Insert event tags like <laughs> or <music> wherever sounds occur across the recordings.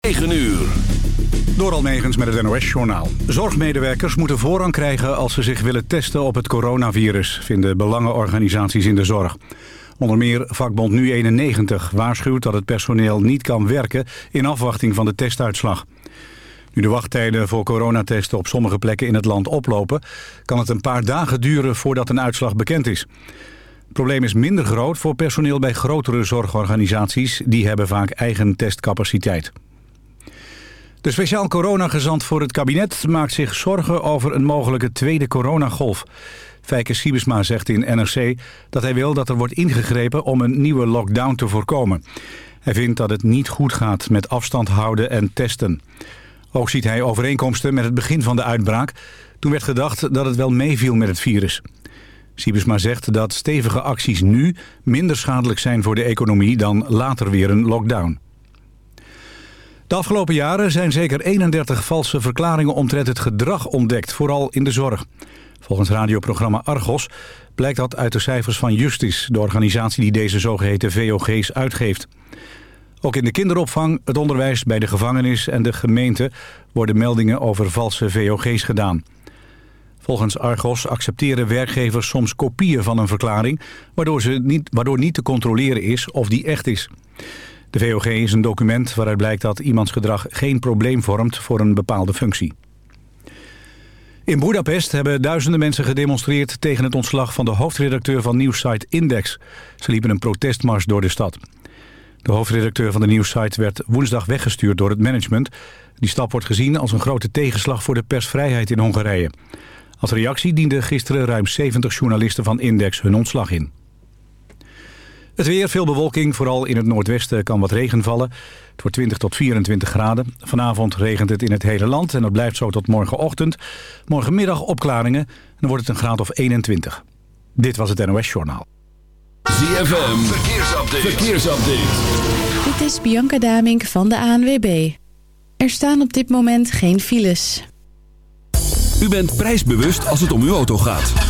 9 uur. Door Almegens met het NOS-journaal. Zorgmedewerkers moeten voorrang krijgen als ze zich willen testen op het coronavirus... vinden belangenorganisaties in de zorg. Onder meer vakbond Nu91 waarschuwt dat het personeel niet kan werken... in afwachting van de testuitslag. Nu de wachttijden voor coronatesten op sommige plekken in het land oplopen... kan het een paar dagen duren voordat een uitslag bekend is. Het probleem is minder groot voor personeel bij grotere zorgorganisaties. Die hebben vaak eigen testcapaciteit. De speciaal coronagezant voor het kabinet maakt zich zorgen over een mogelijke tweede coronagolf. Fijke Siebesma zegt in NRC dat hij wil dat er wordt ingegrepen om een nieuwe lockdown te voorkomen. Hij vindt dat het niet goed gaat met afstand houden en testen. Ook ziet hij overeenkomsten met het begin van de uitbraak. Toen werd gedacht dat het wel meeviel met het virus. Siebesma zegt dat stevige acties nu minder schadelijk zijn voor de economie dan later weer een lockdown. De afgelopen jaren zijn zeker 31 valse verklaringen omtrent het gedrag ontdekt, vooral in de zorg. Volgens radioprogramma Argos blijkt dat uit de cijfers van Justis, de organisatie die deze zogeheten VOG's uitgeeft. Ook in de kinderopvang, het onderwijs, bij de gevangenis en de gemeente worden meldingen over valse VOG's gedaan. Volgens Argos accepteren werkgevers soms kopieën van een verklaring... waardoor, ze niet, waardoor niet te controleren is of die echt is. De VOG is een document waaruit blijkt dat iemands gedrag geen probleem vormt voor een bepaalde functie. In Budapest hebben duizenden mensen gedemonstreerd tegen het ontslag van de hoofdredacteur van nieuwssite Index. Ze liepen een protestmars door de stad. De hoofdredacteur van de nieuwssite werd woensdag weggestuurd door het management. Die stap wordt gezien als een grote tegenslag voor de persvrijheid in Hongarije. Als reactie dienden gisteren ruim 70 journalisten van Index hun ontslag in. Het weer, veel bewolking. Vooral in het noordwesten kan wat regen vallen. Het wordt 20 tot 24 graden. Vanavond regent het in het hele land en dat blijft zo tot morgenochtend. Morgenmiddag opklaringen en dan wordt het een graad of 21. Dit was het NOS Journaal. ZFM, verkeersupdate. verkeersupdate. Dit is Bianca Damink van de ANWB. Er staan op dit moment geen files. U bent prijsbewust als het om uw auto gaat.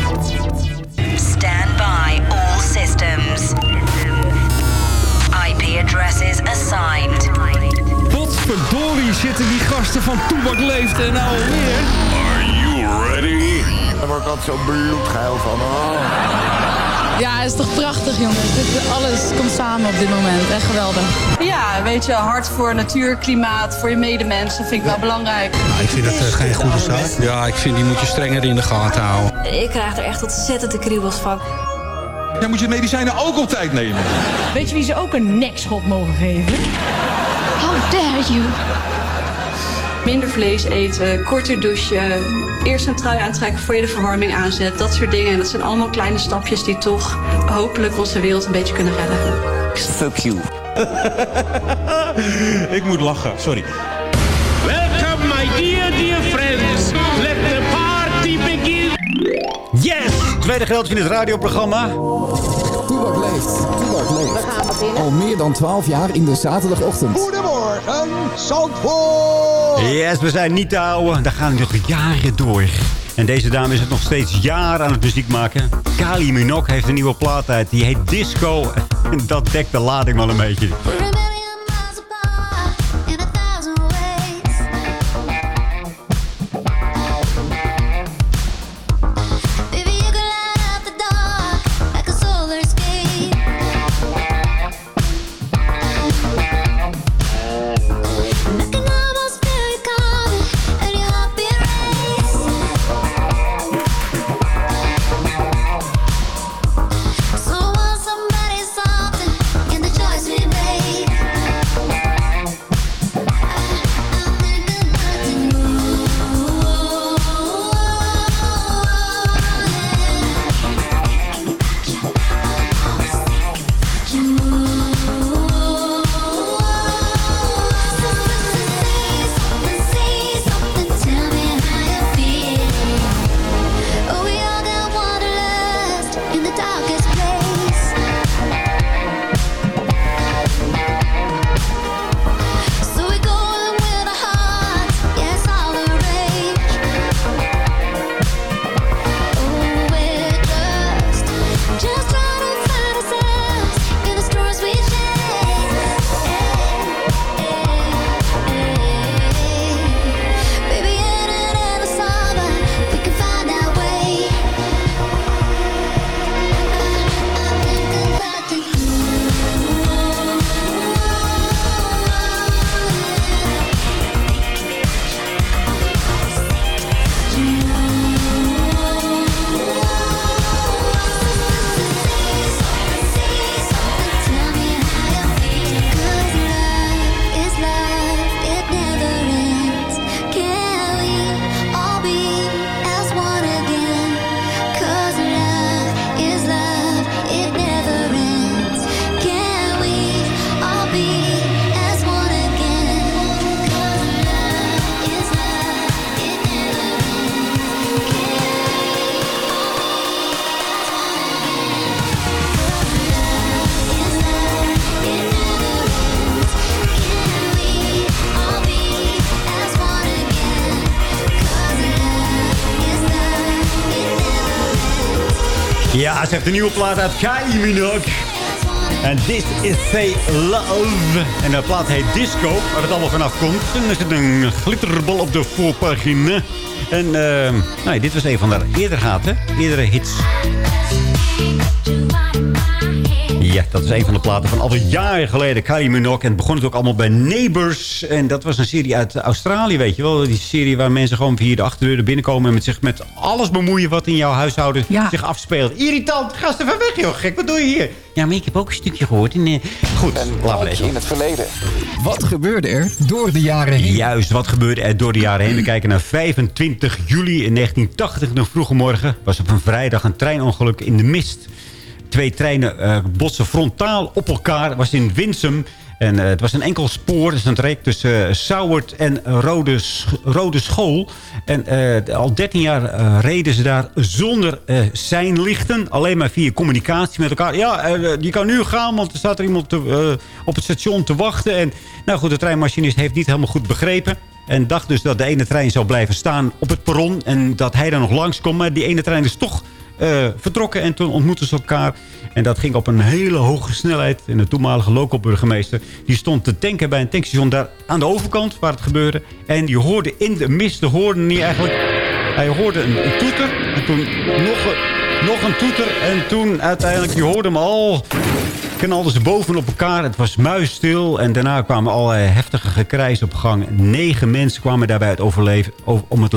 Potverdorie zitten die gasten van Toebak Leeft en nou alweer. Are you ready? Daar word ik altijd zo bloedgeil van. Oh. Ja, het is toch prachtig, jongens. Dit, alles komt samen op dit moment. Echt geweldig. Ja, weet je, hard voor natuur, klimaat, voor je medemensen vind ik wel belangrijk. Ik vind dat uh, geen goede zaak. Ja, ik vind die moet je strenger in de gaten houden. Ik krijg er echt ontzettend de kriebels van. Ja, moet je medicijnen ook op tijd nemen. Weet je wie ze ook een nekschot mogen geven? How dare you? Minder vlees eten, korter douchen, eerst een trui aantrekken voor je de verwarming aanzet. Dat soort dingen. En dat zijn allemaal kleine stapjes die toch hopelijk onze wereld een beetje kunnen redden. Fuck you. <laughs> ik moet lachen, sorry. Welcome my dear, dear friends. Let the party begin. Yes! Tweede gedeelte in het radioprogramma. Toebak leeft. Toebak leeft. Al meer dan 12 jaar in de zaterdagochtend. Goedemorgen, Zandvoort. Yes, we zijn niet te houden. Daar gaan we nog jaren door. En deze dame is het nog steeds jaren aan het muziek maken. Kali Minogue heeft een nieuwe plaat uit. Die heet Disco. En dat dekt de lading wel een beetje. Heeft een nieuwe plaat uit Kylie Minogue. En This is Say Love. En de plaat heet Disco, waar het allemaal vanaf komt. En er zit een glitterbal op de voorpagina. En uh, nou, dit was een van haar eerder gaten, eerdere hits. Ja, dat is een van de platen van alweer jaren geleden. Kylie Minogue. En het begon het ook allemaal bij Neighbors. En dat was een serie uit Australië, weet je wel. Die serie waar mensen gewoon via de achterdeur binnenkomen... en met zich met alles bemoeien wat in jouw huishouden zich afspeelt. Irritant, ga even weg, joh. Gek, wat doe je hier? Ja, maar ik heb ook een stukje gehoord. En, uh, goed, laten we lezen. in het verleden. Wat gebeurde er door de jaren heen? Juist, wat gebeurde er door de jaren heen? We kijken naar 25 juli in 1980. Een vroege morgen was op een vrijdag een treinongeluk in de mist twee treinen uh, botsen frontaal op elkaar. was in Winsum. En uh, het was een enkel spoor. Dus een traject tussen uh, en Rode, Rode School. En al 13 jaar reden ze daar zonder seinlichten. Alleen maar via communicatie met elkaar. Ja, je kan nu gaan, want er staat er iemand op het station te wachten. En nou goed, de treinmachinist heeft niet helemaal goed begrepen. En dacht dus dat de ene trein zou blijven staan op het perron. En dat hij daar nog langs komt. Maar die ene trein is toch uh, vertrokken. En toen ontmoetten ze elkaar. En dat ging op een hele hoge snelheid. En de toenmalige local burgemeester die stond te tanken bij een tankstation daar aan de overkant waar het gebeurde. En die hoorde in de mist, hoorde niet eigenlijk... Hij hoorde een, een toeter. En toen nog, een, nog een toeter. En toen uiteindelijk, je hoorde hem al knalden ze bovenop elkaar. Het was muisstil. En daarna kwamen allerlei heftige gekrijs op gang. Negen mensen kwamen daarbij het overleven, om het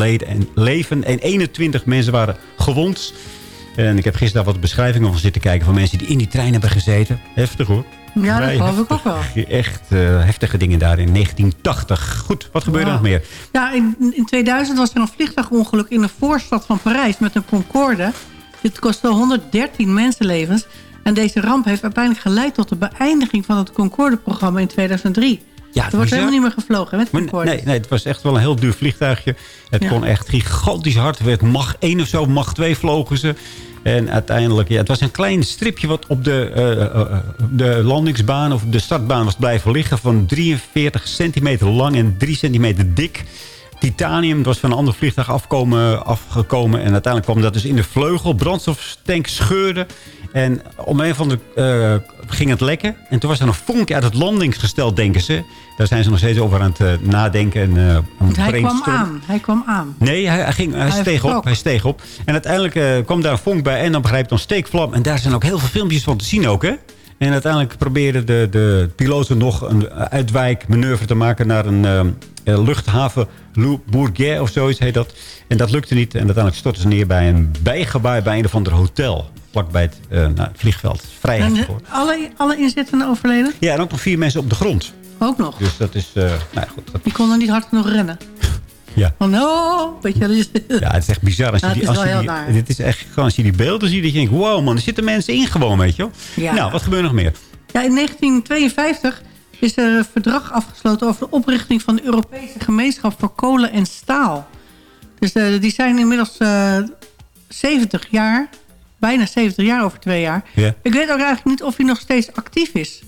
leven. En 21 mensen waren gewond. En ik heb gisteren wat beschrijvingen van zitten kijken... van mensen die in die trein hebben gezeten. Heftig hoor. Ja, dat geloof ik ook wel. Echt uh, heftige dingen daar in 1980. Goed, wat gebeurde er nog meer? Ja, in, in 2000 was er een vliegtuigongeluk in de voorstad van Parijs met een Concorde. Dit kostte 113 mensenlevens. En deze ramp heeft uiteindelijk geleid tot de beëindiging van het Concorde-programma in 2003. Ja, er wordt helemaal niet meer gevlogen met Concorde. Nee, nee, het was echt wel een heel duur vliegtuigje. Het ja. kon echt gigantisch hard. Het werd mag 1 of zo, mag 2 vlogen ze. En uiteindelijk, ja, het was een klein stripje wat op de, uh, uh, de landingsbaan of de startbaan was blijven liggen. Van 43 centimeter lang en 3 centimeter dik. Titanium was van een ander vliegtuig afkomen, afgekomen. En uiteindelijk kwam dat dus in de vleugel. Brandstoftank scheurde. En om een van de uh, ging het lekken. En toen was er een vonk uit het landingsgestel, denken ze. Daar zijn ze nog steeds over aan het uh, nadenken. En, uh, Want hij kwam aan. Hij kwam aan. Nee, hij, hij ging, hij, hij steeg op, hij steeg op. En uiteindelijk kwam daar een vonk bij. En dan begrijpt een steekvlam. En daar zijn ook heel veel filmpjes van te zien ook, hè? En uiteindelijk probeerden de, de piloten nog een uitwijkmanoeuvre te maken... naar een uh, luchthaven Bourget of zoiets heet dat. En dat lukte niet. En uiteindelijk stortten ze neer bij een bijgebouw bij een of ander hotel vlakbij het, uh, nou, het vliegveld. Vrij en, alle, alle inzittenden overleden? Ja, en ook nog vier mensen op de grond. Ook nog? Dus dat is... Uh, nou, goed, dat... Die konden niet hard genoeg rennen? <laughs> Ja. Oh no, weet je, <laughs> ja, het is echt bizar. Als je die, als je die, dit is echt gewoon als je die beelden ziet, dat je denkt, wow man, er zitten mensen in gewoon, weet je wel. Ja. Nou, wat gebeurt er nog meer? Ja, in 1952 is er een verdrag afgesloten over de oprichting van de Europese gemeenschap voor kolen en staal. Dus uh, die zijn inmiddels uh, 70 jaar bijna 70 jaar over twee jaar. Yeah. Ik weet ook eigenlijk niet of hij nog steeds actief is.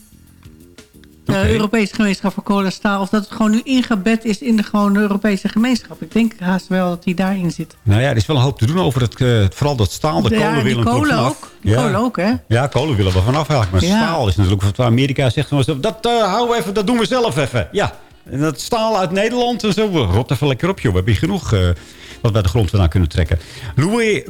De okay. Europese gemeenschap voor kolen en staal. Of dat het gewoon nu ingebed is in de gewone Europese gemeenschap. Ik denk haast wel dat hij daarin zit. Nou ja, er is wel een hoop te doen over het, uh, vooral dat staal. De ja, kolen willen die kolen ook. Ja. kolen ook, hè? Ja, kolen willen we vanaf eigenlijk. Maar ja. staal is natuurlijk wat Amerika zegt. Dat uh, houden we even, dat doen we zelf even. Ja, en dat staal uit Nederland en zo. Rot even lekker op, joh. We hebben hier genoeg... Uh, wat de grond vandaan kunnen trekken. Louis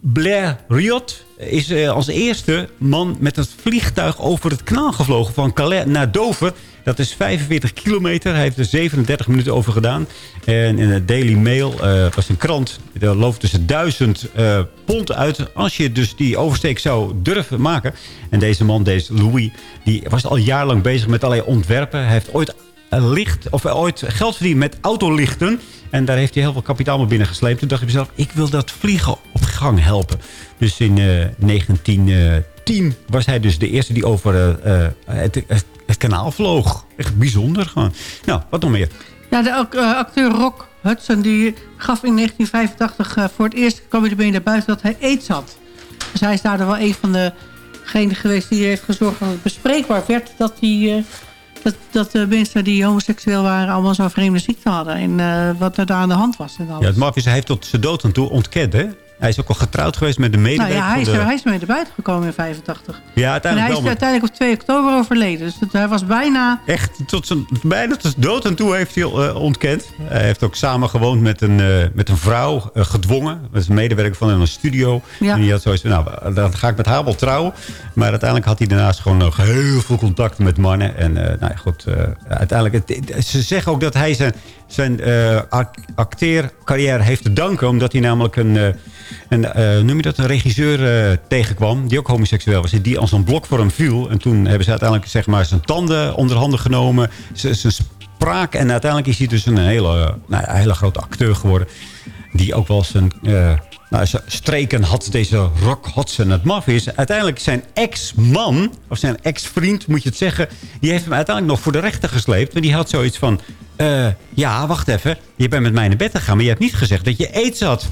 Blériot is uh, als eerste man met het vliegtuig over het kanaal gevlogen... van Calais naar Dover. Dat is 45 kilometer. Hij heeft er 37 minuten over gedaan. En in de Daily Mail uh, was een krant. Daar loopt tussen 1000 uh, pond uit. Als je dus die oversteek zou durven maken. En deze man, deze Louis, die was al jarenlang bezig met allerlei ontwerpen. Hij heeft ooit licht, of ooit geld verdiend met autolichten. En daar heeft hij heel veel kapitaal mee binnengesleept. Toen dacht hij mezelf, ik wil dat vliegen op gang helpen. Dus in uh, 1910 was hij dus de eerste die over uh, het, het, kanaal vloog. Echt bijzonder gewoon. Nou, wat nog meer? Ja, de acteur Rock Hudson die gaf in 1985 uh, voor het eerst kwam hij naar buiten dat hij aids had. Dus hij is daardoor wel een van degenen geweest die heeft gezorgd dat het bespreekbaar werd dat hij dat, dat de mensen die homoseksueel waren allemaal zo'n vreemde ziekte hadden. En uh, wat er daar aan de hand was. En alles. Ja, het maf is, hij heeft tot zijn dood aan toe ontkend, hè? Hij is ook al getrouwd geweest met de Nou medewerker ja, hij is, de... hij is mee naar buiten gekomen in 85. Ja, En uiteindelijk hij wel. is maar- uiteindelijk op 2 oktober overleden. Dus hij was bijna... Echt, tot zijn, bijna tot dood en toe heeft hij eh, ontkend. Hij heeft ook samen gewoond met een, eh, met een vrouw, eh, gedwongen. Dat is een medewerker van een studio. Ja. En die had zoiets van, nou, dan ga ik met haar wel trouwen. Maar uiteindelijk had hij daarnaast gewoon nog heel veel contact met mannen. En nou ja, goed, uiteindelijk... Het, ze zeggen ook dat hij zijn, zijn ac- acteercarrière heeft te danken... omdat hij namelijk een... eh, een eh, noem je dat, een regisseur eh, tegenkwam... die ook homoseksueel was, die als een blok voor hem viel. En toen hebben ze uiteindelijk zeg maar, zijn tanden onder handen genomen... zijn spraak. En uiteindelijk is hij dus een hele, nou ja, hele grote acteur geworden... die ook wel zijn... eh, nou, streken had deze Rock Hudson. Het maf is, uiteindelijk zijn ex-man... of zijn ex-vriend, moet je het zeggen... die heeft hem uiteindelijk nog voor de rechter gesleept. Want die had zoiets van... eh, ja, wacht even. Je bent met mij naar bed gegaan... maar je hebt niet gezegd dat je aids had.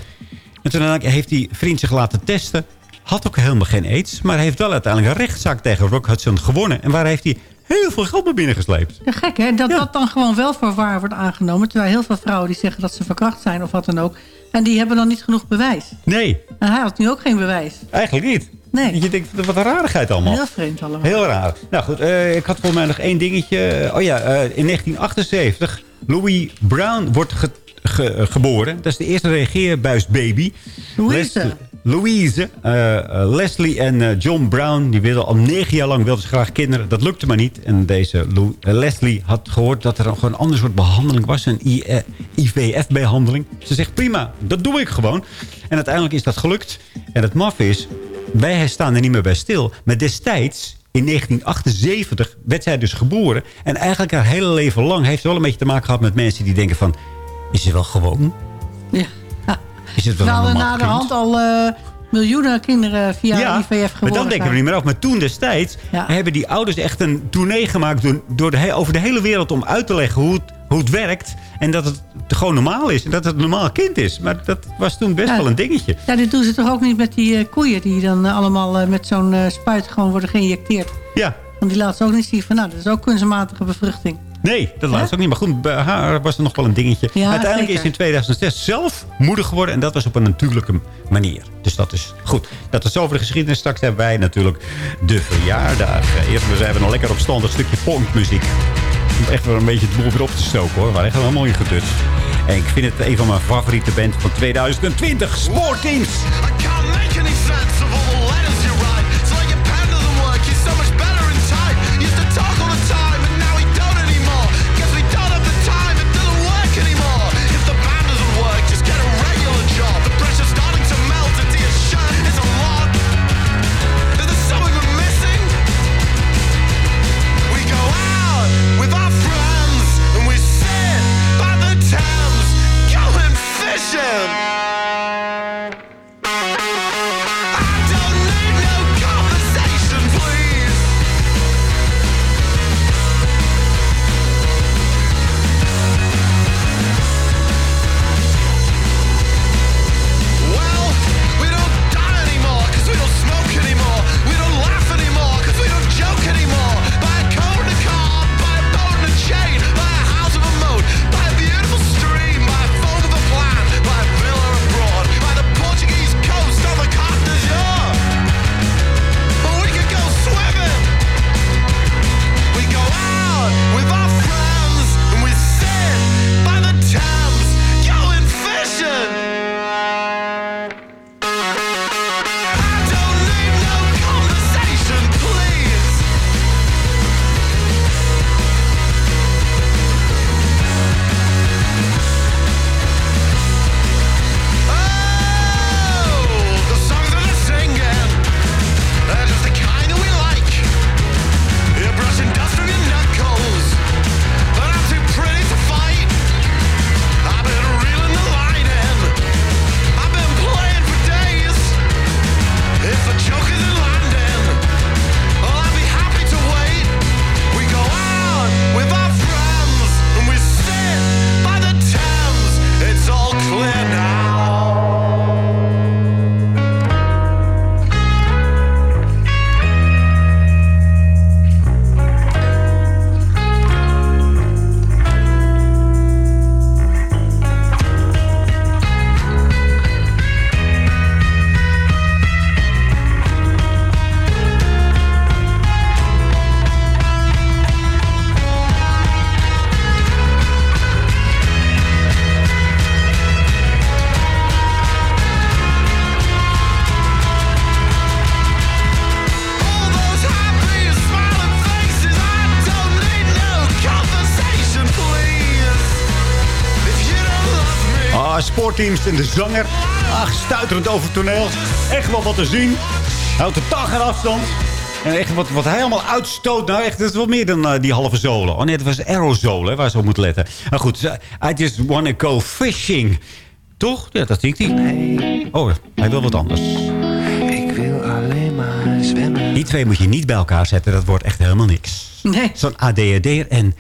En toen heeft die vriend zich laten testen. Had ook helemaal geen aids. Maar heeft wel uiteindelijk een rechtszaak tegen Rock Hudson gewonnen. En waar heeft hij heel veel geld mee binnengesleept. Ja, gek hè, dat dat dan gewoon wel voor waar wordt aangenomen. Terwijl heel veel vrouwen die zeggen dat ze verkracht zijn of wat dan ook. En die hebben dan niet genoeg bewijs. Nee, En hij had nu ook geen bewijs. eigenlijk niet. Nee. Je denkt, wat een rarigheid allemaal. Heel vreemd allemaal. Heel raar. Nou goed, eh, ik had volgens mij nog één dingetje. Oh ja, eh, in 1978, Louis Brown wordt ge- ge- geboren. Dat is de eerste reageerbuisbaby. Louise. Les- Louise, eh, eh, Leslie en eh, John Brown, die wilden al negen jaar lang wilden ze graag kinderen. Dat lukte maar niet. En deze Lou- Leslie had gehoord dat er gewoon een ander soort behandeling was. Een eh, IVF-behandeling. Ze zegt prima, dat doe ik gewoon. En uiteindelijk is dat gelukt. En het maf is, wij staan er niet meer bij stil. Maar destijds, in 1978, werd zij dus geboren. En eigenlijk haar hele leven lang heeft ze wel een beetje te maken gehad met mensen die denken van... Is ze wel gewoon? Ja. Is het wel Nou, een na de hand al eh, miljoenen kinderen via ja, IVF geboren maar dan denken we niet meer af. Maar toen destijds Ja. hebben die ouders echt een tournee gemaakt... Door, door de, over de hele wereld om uit te leggen hoe het, hoe het werkt. En dat het gewoon normaal is. En dat het een normaal kind is. Maar dat was toen best Ja. wel een dingetje. Ja, dit doen ze toch ook niet met die eh, koeien... die dan eh, allemaal eh, met zo'n spuit gewoon worden geïnjecteerd. Ja, Want die laten ze ook niet zien van... nou, dat is ook kunstmatige bevruchting. Nee, dat laatst ook niet. Maar goed, bij haar was er nog wel een dingetje. Ja, Uiteindelijk zeker. is ze in 2006 zelf moeder geworden. En dat was op een natuurlijke manier. Dus dat is goed. Dat is zo over de geschiedenis. Straks hebben wij natuurlijk de verjaardagen. Eerst we zijn we nog lekker op stand. Een stukje punkmuziek. Om echt wel een beetje het boel weer op te stoken hoor. We waren echt helemaal ingedutst. En ik vind het een van mijn favoriete bands van 2020. Sportteams. Sportteams en de zanger. Ach, stuiterend over het toneel. Echt wel wat te zien. Houdt totaal geen afstand. En echt wat, wat hij allemaal uitstoot. Nou echt, dat is wel meer dan eh, die halve zolen. Oh nee, dat was aerosolen waar ze op moet letten. Maar goed, I just wanna go fishing. Toch? Ja, dat zingt hij. Oh, hij wil wat anders. Ik wil alleen maar zwemmen. Die twee moet je niet bij elkaar zetten. Dat wordt echt helemaal niks. Nee. Zo'n ADHD'er en...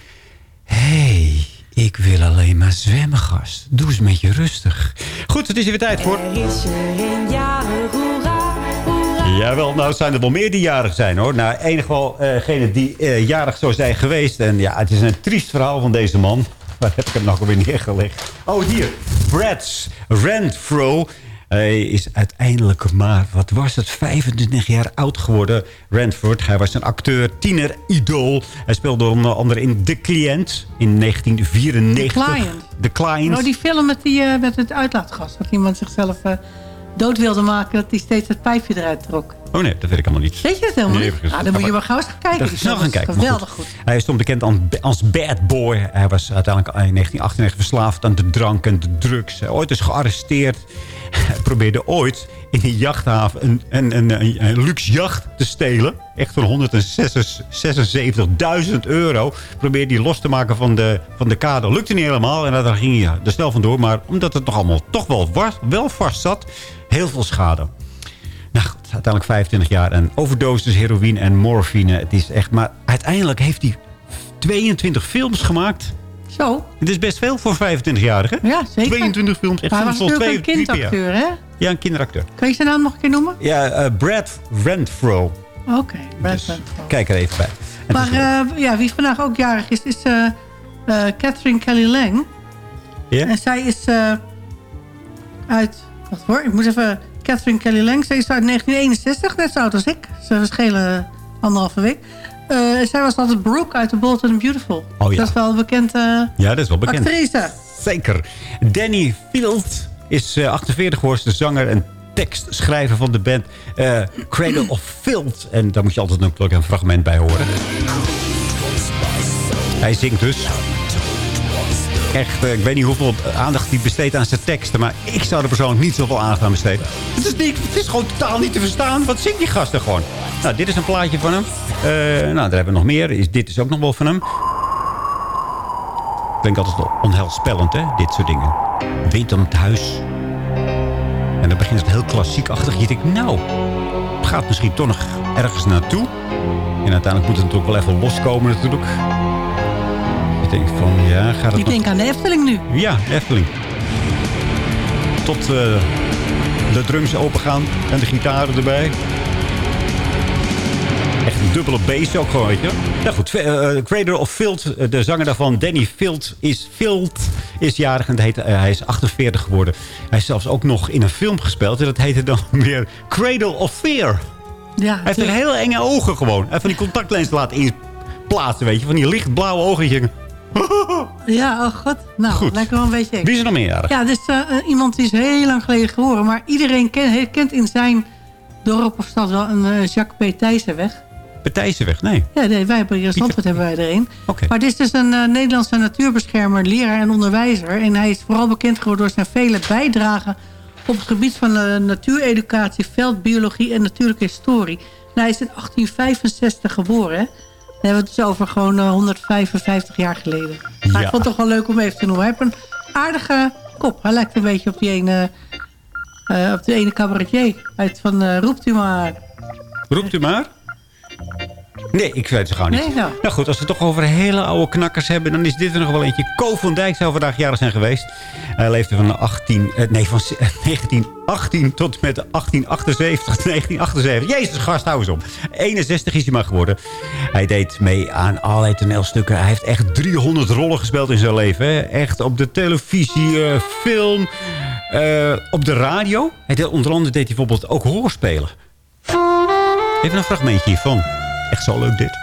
hey, ik wil alleen maar zwemmen, gast. Doe eens een beetje rustig. Goed, het is weer tijd voor... Er is er een jarig, hoera, hoera. Jawel, nou zijn er wel meer die jarig zijn hoor. Nou, enig wel degene die eh, jarig zou zijn geweest. En ja, het is een triest verhaal van deze man. Waar heb ik hem nog alweer neergelegd? Oh, hier. Brad Renfro. Hij is uiteindelijk maar, wat was het, 25 jaar oud geworden. Ranford, hij was een acteur, tiener, idool. Hij speelde onder andere in De Cliënt in 1994. The Client. The Client. Oh, die film met, die, eh, met het uitlaatgas. Dat iemand zichzelf eh, dood wilde maken. Dat hij steeds het pijpje eruit trok. Oh nee, dat weet ik allemaal niet. Weet je het helemaal Nee, niet? Ah, dan moet je maar gauw eens gaan kijken. Dat Die is snel gaan kijken. Geweldig goed. Hij stond bekend als, bad boy. Hij was uiteindelijk in 1998 verslaafd aan de drank en de drugs. Ooit is gearresteerd. Hij probeerde ooit in een jachthaven een, een, een, luxe jacht te stelen. Echt van 176.000 euro. Probeerde hij los te maken van de, van de kade. Lukte niet helemaal en daar ging hij er snel vandoor. Maar omdat het nog allemaal toch wel, was, wel vast zat, heel veel schade. Nou goed, uiteindelijk 25 jaar en overdosis heroïne en morfine. Het is echt, maar uiteindelijk heeft hij 22 films gemaakt. Zo. Het is best veel voor een 25-jarige. Ja, zeker. 22 films. Echt Maar hij was natuurlijk een kindacteur, hè? Ja, een kinderacteur. Kan je zijn naam nog een keer noemen? Ja, eh, Brad Renfro. Oké, Brad Dus Renfro. kijk er even bij. En Maar eh, ja, wie vandaag ook jarig is, is eh, Catherine Kelly Lang. Ja? En zij is uit... Wacht hoor, ik moet even... Catherine Kelly Lang, zij is uit 1961, net zo oud als ik. Ze verschillen anderhalve week. Eh, zij was altijd Brooke uit The Bold and Beautiful. Oh ja. Dat is wel een bekend eh, ja, dat is wel bekend. actrice. Zeker. Danny Field is eh, 48 geworden, de zanger en tekstschrijver van de band eh, Cradle of Filth. En daar moet je altijd natuurlijk een fragment bij horen. Hij zingt dus. Echt, eh, ik weet niet hoeveel aandacht hij besteedt aan zijn teksten... maar ik zou er persoonlijk niet zoveel aandacht aan besteden. Het is, het is gewoon totaal niet te verstaan. Wat zingt die gasten gewoon? Nou, dit is een plaatje van hem. Eh, nou, daar hebben we nog meer. Is, dit is ook nog wel van hem. Klinkt altijd wel onheilspellend, hè? Dit soort dingen. Wind om het huis. En dan begint het heel klassiek-achtig. Je denkt, nou, het gaat misschien toch nog ergens naartoe. En uiteindelijk moet het natuurlijk wel even loskomen natuurlijk. Denkt van, ja, gaat het Ik nog... denk aan de Efteling nu. Ja, Efteling. Tot eh, de drums opengaan en de gitaren erbij. Echt een dubbele bass ook gewoon, weet je. Nou goed, eh Cradle of Field, eh, de zanger daarvan, Danny Field, is, Field, is jarig. En heet, eh, hij is 48 geworden. Hij is zelfs ook nog in een film gespeeld. En dat heette dan <laughs> weer Cradle of Fear. Ja, Hij heeft een heel enge ogen gewoon. Hij heeft van die contactlens laten inplaatsen, weet je. Van die lichtblauwe ogen. <laughs> Ja, oh god. Nou, Goed. lijkt me wel een beetje eng. Wie is er nog meer jarig? Ja, dus eh, iemand die is heel lang geleden geboren. Maar iedereen ken- kent in zijn dorp of stad wel een eh, Jacques P. Thijssenweg. Partijzenweg, nee. Ja, nee, wij hebben hier Zandvoort hebben wij er een. Oké. Maar dit is dus een Nederlandse natuurbeschermer, leraar en onderwijzer. En hij is vooral bekend geworden door zijn vele bijdragen... op het gebied van natuureducatie, veldbiologie en natuurlijke historie. En hij is in 1865 geboren, hè. Dan hebben we het dus over gewoon eh, 155 jaar geleden. Maar Ja. ik vond het toch wel leuk om even te noemen. Hij heeft een aardige kop. Hij lijkt een beetje op die ene, eh, op die ene cabaretier uit van eh, Roept u maar. Roept u maar. Nee, ik weet het gewoon niet. Nee, nou. Nou goed, als we het toch over hele oude knakkers hebben... dan is dit er nog wel eentje. Ko van Dijk zou vandaag jarig zijn geweest. Hij leefde van, 18, eh, nee, van <laughs> eh, 1918 tot met 1878. 1978. <laughs> Jezus, gast, hou eens op. 61 is hij maar geworden. Hij deed mee aan allerlei toneelstukken. Hij heeft echt 300 rollen gespeeld in zijn leven. Hè. Echt op de televisie, eh, film, eh, op de radio. Hij deed, onder andere deed hij bijvoorbeeld ook hoorspelen. Even een fragmentje hiervan. Echt zo leuk dit.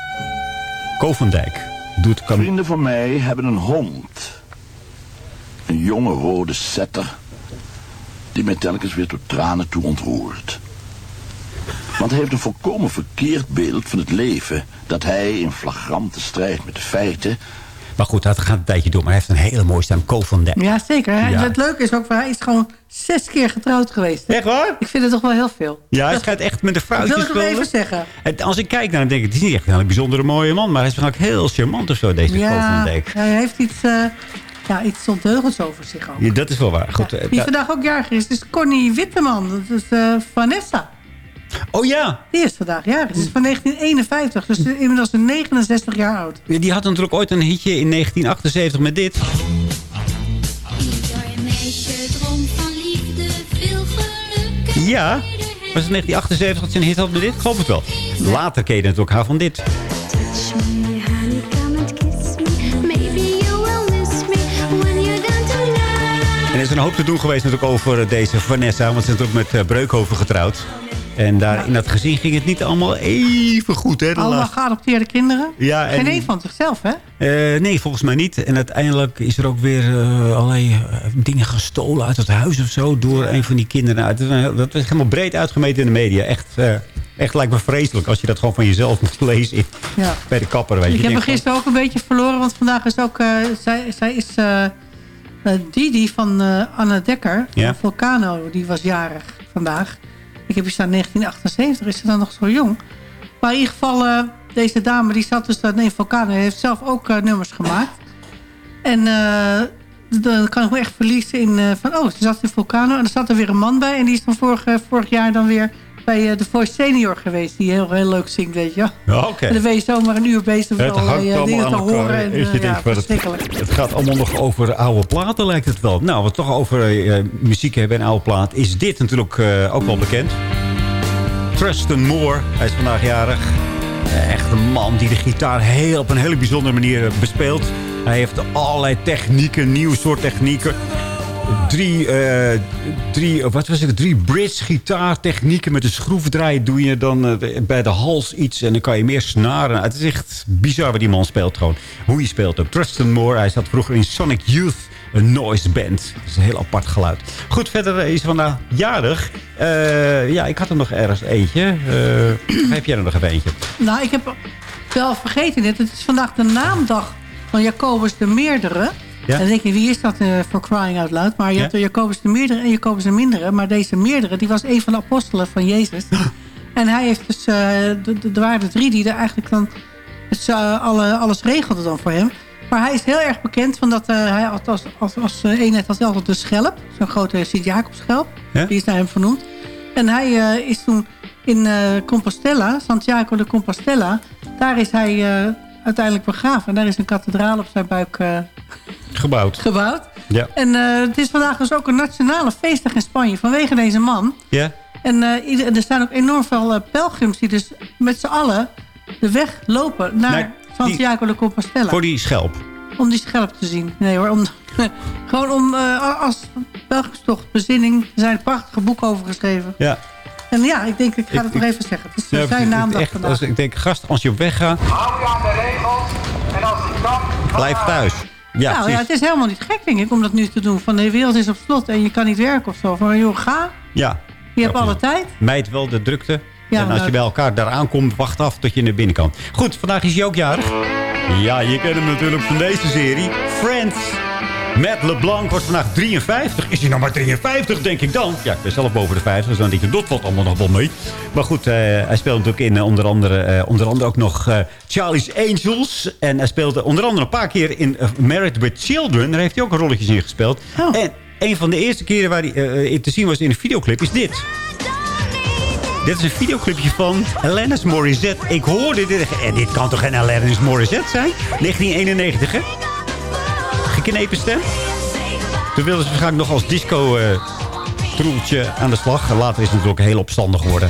Ko van Dijk doet... Kan... Vrienden van mij hebben een hond. Een jonge rode setter. Die mij telkens weer tot tranen toe ontroert. Want hij heeft een volkomen verkeerd beeld van het leven... dat hij in flagrante strijd met de feiten... Maar goed, dat gaat een tijdje door. Maar hij heeft een hele mooie stem. Co van Dijk. Ja, zeker. En Ja. het leuke is ook, hij is gewoon zes keer getrouwd geweest. hè? Echt waar? Ik vind het toch wel heel veel. Ja, hij schijnt echt met een Dat vrouwtje wil ik nog even zeggen. En als ik kijk naar hem, denk ik, het is niet echt een bijzondere mooie man. Maar hij is waarschijnlijk heel charmant of zo, deze Co Ja, van Dijk. hij heeft iets, eh ja, iets ondeugends over zich ook. Ja, dat is wel waar. Goed, eh, Wie ja. vandaag ook jarig is, is Connie Witteman. Dat is eh, Vanessa. Oh ja. Die is vandaag jarig. Ze is van 1951, dus inmiddels 69 jaar oud. Ja, Die had natuurlijk ooit een hitje in 1978 met dit. Ja, was het 1978 dat ze een hit had met dit? Ik geloof het wel. Later keek je natuurlijk haar van dit. En er is een hoop te doen geweest natuurlijk over deze Vanessa. Want ze is natuurlijk met eh, Breukhoven getrouwd. En daar in dat gezin ging het niet allemaal even goed. Hè, Allemaal laatste- geadopteerde kinderen. Ja, en- Geen één van zichzelf, hè? Eh, nee, volgens mij niet. En uiteindelijk is er ook weer eh, allerlei eh, dingen gestolen uit het huis of zo. Door een van die kinderen. uit. Dat werd helemaal breed uitgemeten in de media. Echt, eh, echt lijkt me vreselijk als je dat gewoon van jezelf moet <laughs> lezen in- Ja. bij de kapper. Weet je. Ik heb hem denkt gisteren ook een beetje verloren, want vandaag is ook... zij, zij is Didi van Anne Dekker, Ja. van Volcano, die was jarig vandaag. Ik heb hier staan 1978, is ze dan nog zo jong? Maar in ieder geval, eh, deze dame die zat dus dan in Volcano... heeft zelf ook eh, nummers gemaakt. En eh, dan kan ik me echt verliezen in... van, oh, ze zat in Volcano en er zat er weer een man bij... en die is dan vorig jaar dan weer bij eh, The Voice Senior geweest... die heel, heel leuk zingt, weet je wel. Ja. En dan ben je zomaar een uur bezig met allerlei eh, dingen te horen. En, eh, denkt, ja, het, het gaat allemaal nog over oude platen, lijkt het wel. Nou, wat toch over muziek hebben en oude plaat... is dit natuurlijk ook wel bekend. Tristan Moore, hij is vandaag jarig. Echt een man die de gitaar heel, op een hele bijzondere manier bespeelt. Hij heeft allerlei technieken, nieuw soort technieken. Drie, eh, drie, wat was het, drie bridge gitaartechnieken met een schroevendraai doe je dan eh, bij de hals iets en dan kan je meer snaren. Het is echt bizar wat die man speelt gewoon. Hoe hij speelt ook. Tristan Moore, hij zat vroeger in Sonic Youth, een noise band. Dat is een heel apart geluid. Goed, verder is vandaag jarig. Eh, ja, ik had er nog ergens eentje. Eh, heb jij er nog even eentje? Nou, ik heb wel vergeten dit. Het is vandaag de naamdag van Jacobus de Meerdere. Ja? En dan denk je, wie is dat eh, voor crying out loud? Maar je Ja? hebt de Jacobus de Meerdere en Jacobus de Mindere. Maar deze Meerdere, die was een van de apostelen van Jezus. <gasps> en hij heeft dus, de- de- er waren er drie die er eigenlijk dan dus, eh, alle, alles regelden dan voor hem. Maar hij is heel erg bekend van dat hij had als, als, als eh, eenheid had altijd de schelp. Zo'n grote Sint-Jacobsschelp. Ja? Die is naar hem vernoemd. En hij is toen in Compostela, Santiago de Compostela... daar is hij uiteindelijk begraven. En daar is een kathedraal op zijn buik Gebouwd. gebouwd. Ja. En eh, het is vandaag dus ook een nationale feestdag in Spanje vanwege deze man. Ja? En eh, er staan ook enorm veel eh, pelgrims die dus met z'n allen de weg lopen naar Naar Santiago de Compostela. Voor die schelp. Om die schelp te zien. Nee hoor, om, <laughs> gewoon om eh, als pelgrimstocht, bezinning. Er zijn prachtige boeken over geschreven. Ja. En ja, ik denk, ik ga het nog even zeggen. Het is Ja, zijn ik- naamdag echt, vandaag. als, ik denk, gast, als je op weg gaat, Hou je aan de regels en als het kan... blijf thuis. Ja, nou ja, het is helemaal niet gek, denk ik, om dat nu te doen. Van de wereld is op slot en je kan niet werken of zo. Van joh, ga. Ja. Je hebt alle tijd. Meid wel de drukte. Ja, en als nou- je bij elkaar daar aankomt, wacht af tot je naar binnen kan. Goed, vandaag is hij ook jarig. Ja, je kent hem natuurlijk van deze serie. Friends. Matt LeBlanc wordt vandaag 53. Is hij nog maar 53, denk ik dan? Ja, ik ben zelf boven de 50, dus dan denk ik, dat valt allemaal nog wel mee. Maar goed, eh, hij speelt natuurlijk in eh, onder, andere, eh, onder andere ook nog Charlie's Angels. En hij speelde onder andere een paar keer in Married with Children. Daar heeft hij ook rolletjes in gespeeld. En een van de eerste keren waar hij te zien was in een videoclip is dit. Dit is een videoclipje van Alanis Morissette. Ik hoorde dit. En dit kan toch geen Alanis Morissette zijn? 1991, hè? Geknepen stem. Toen wilden ze waarschijnlijk nog als disco eh troeltje aan de slag. Later is het natuurlijk heel opstandig geworden.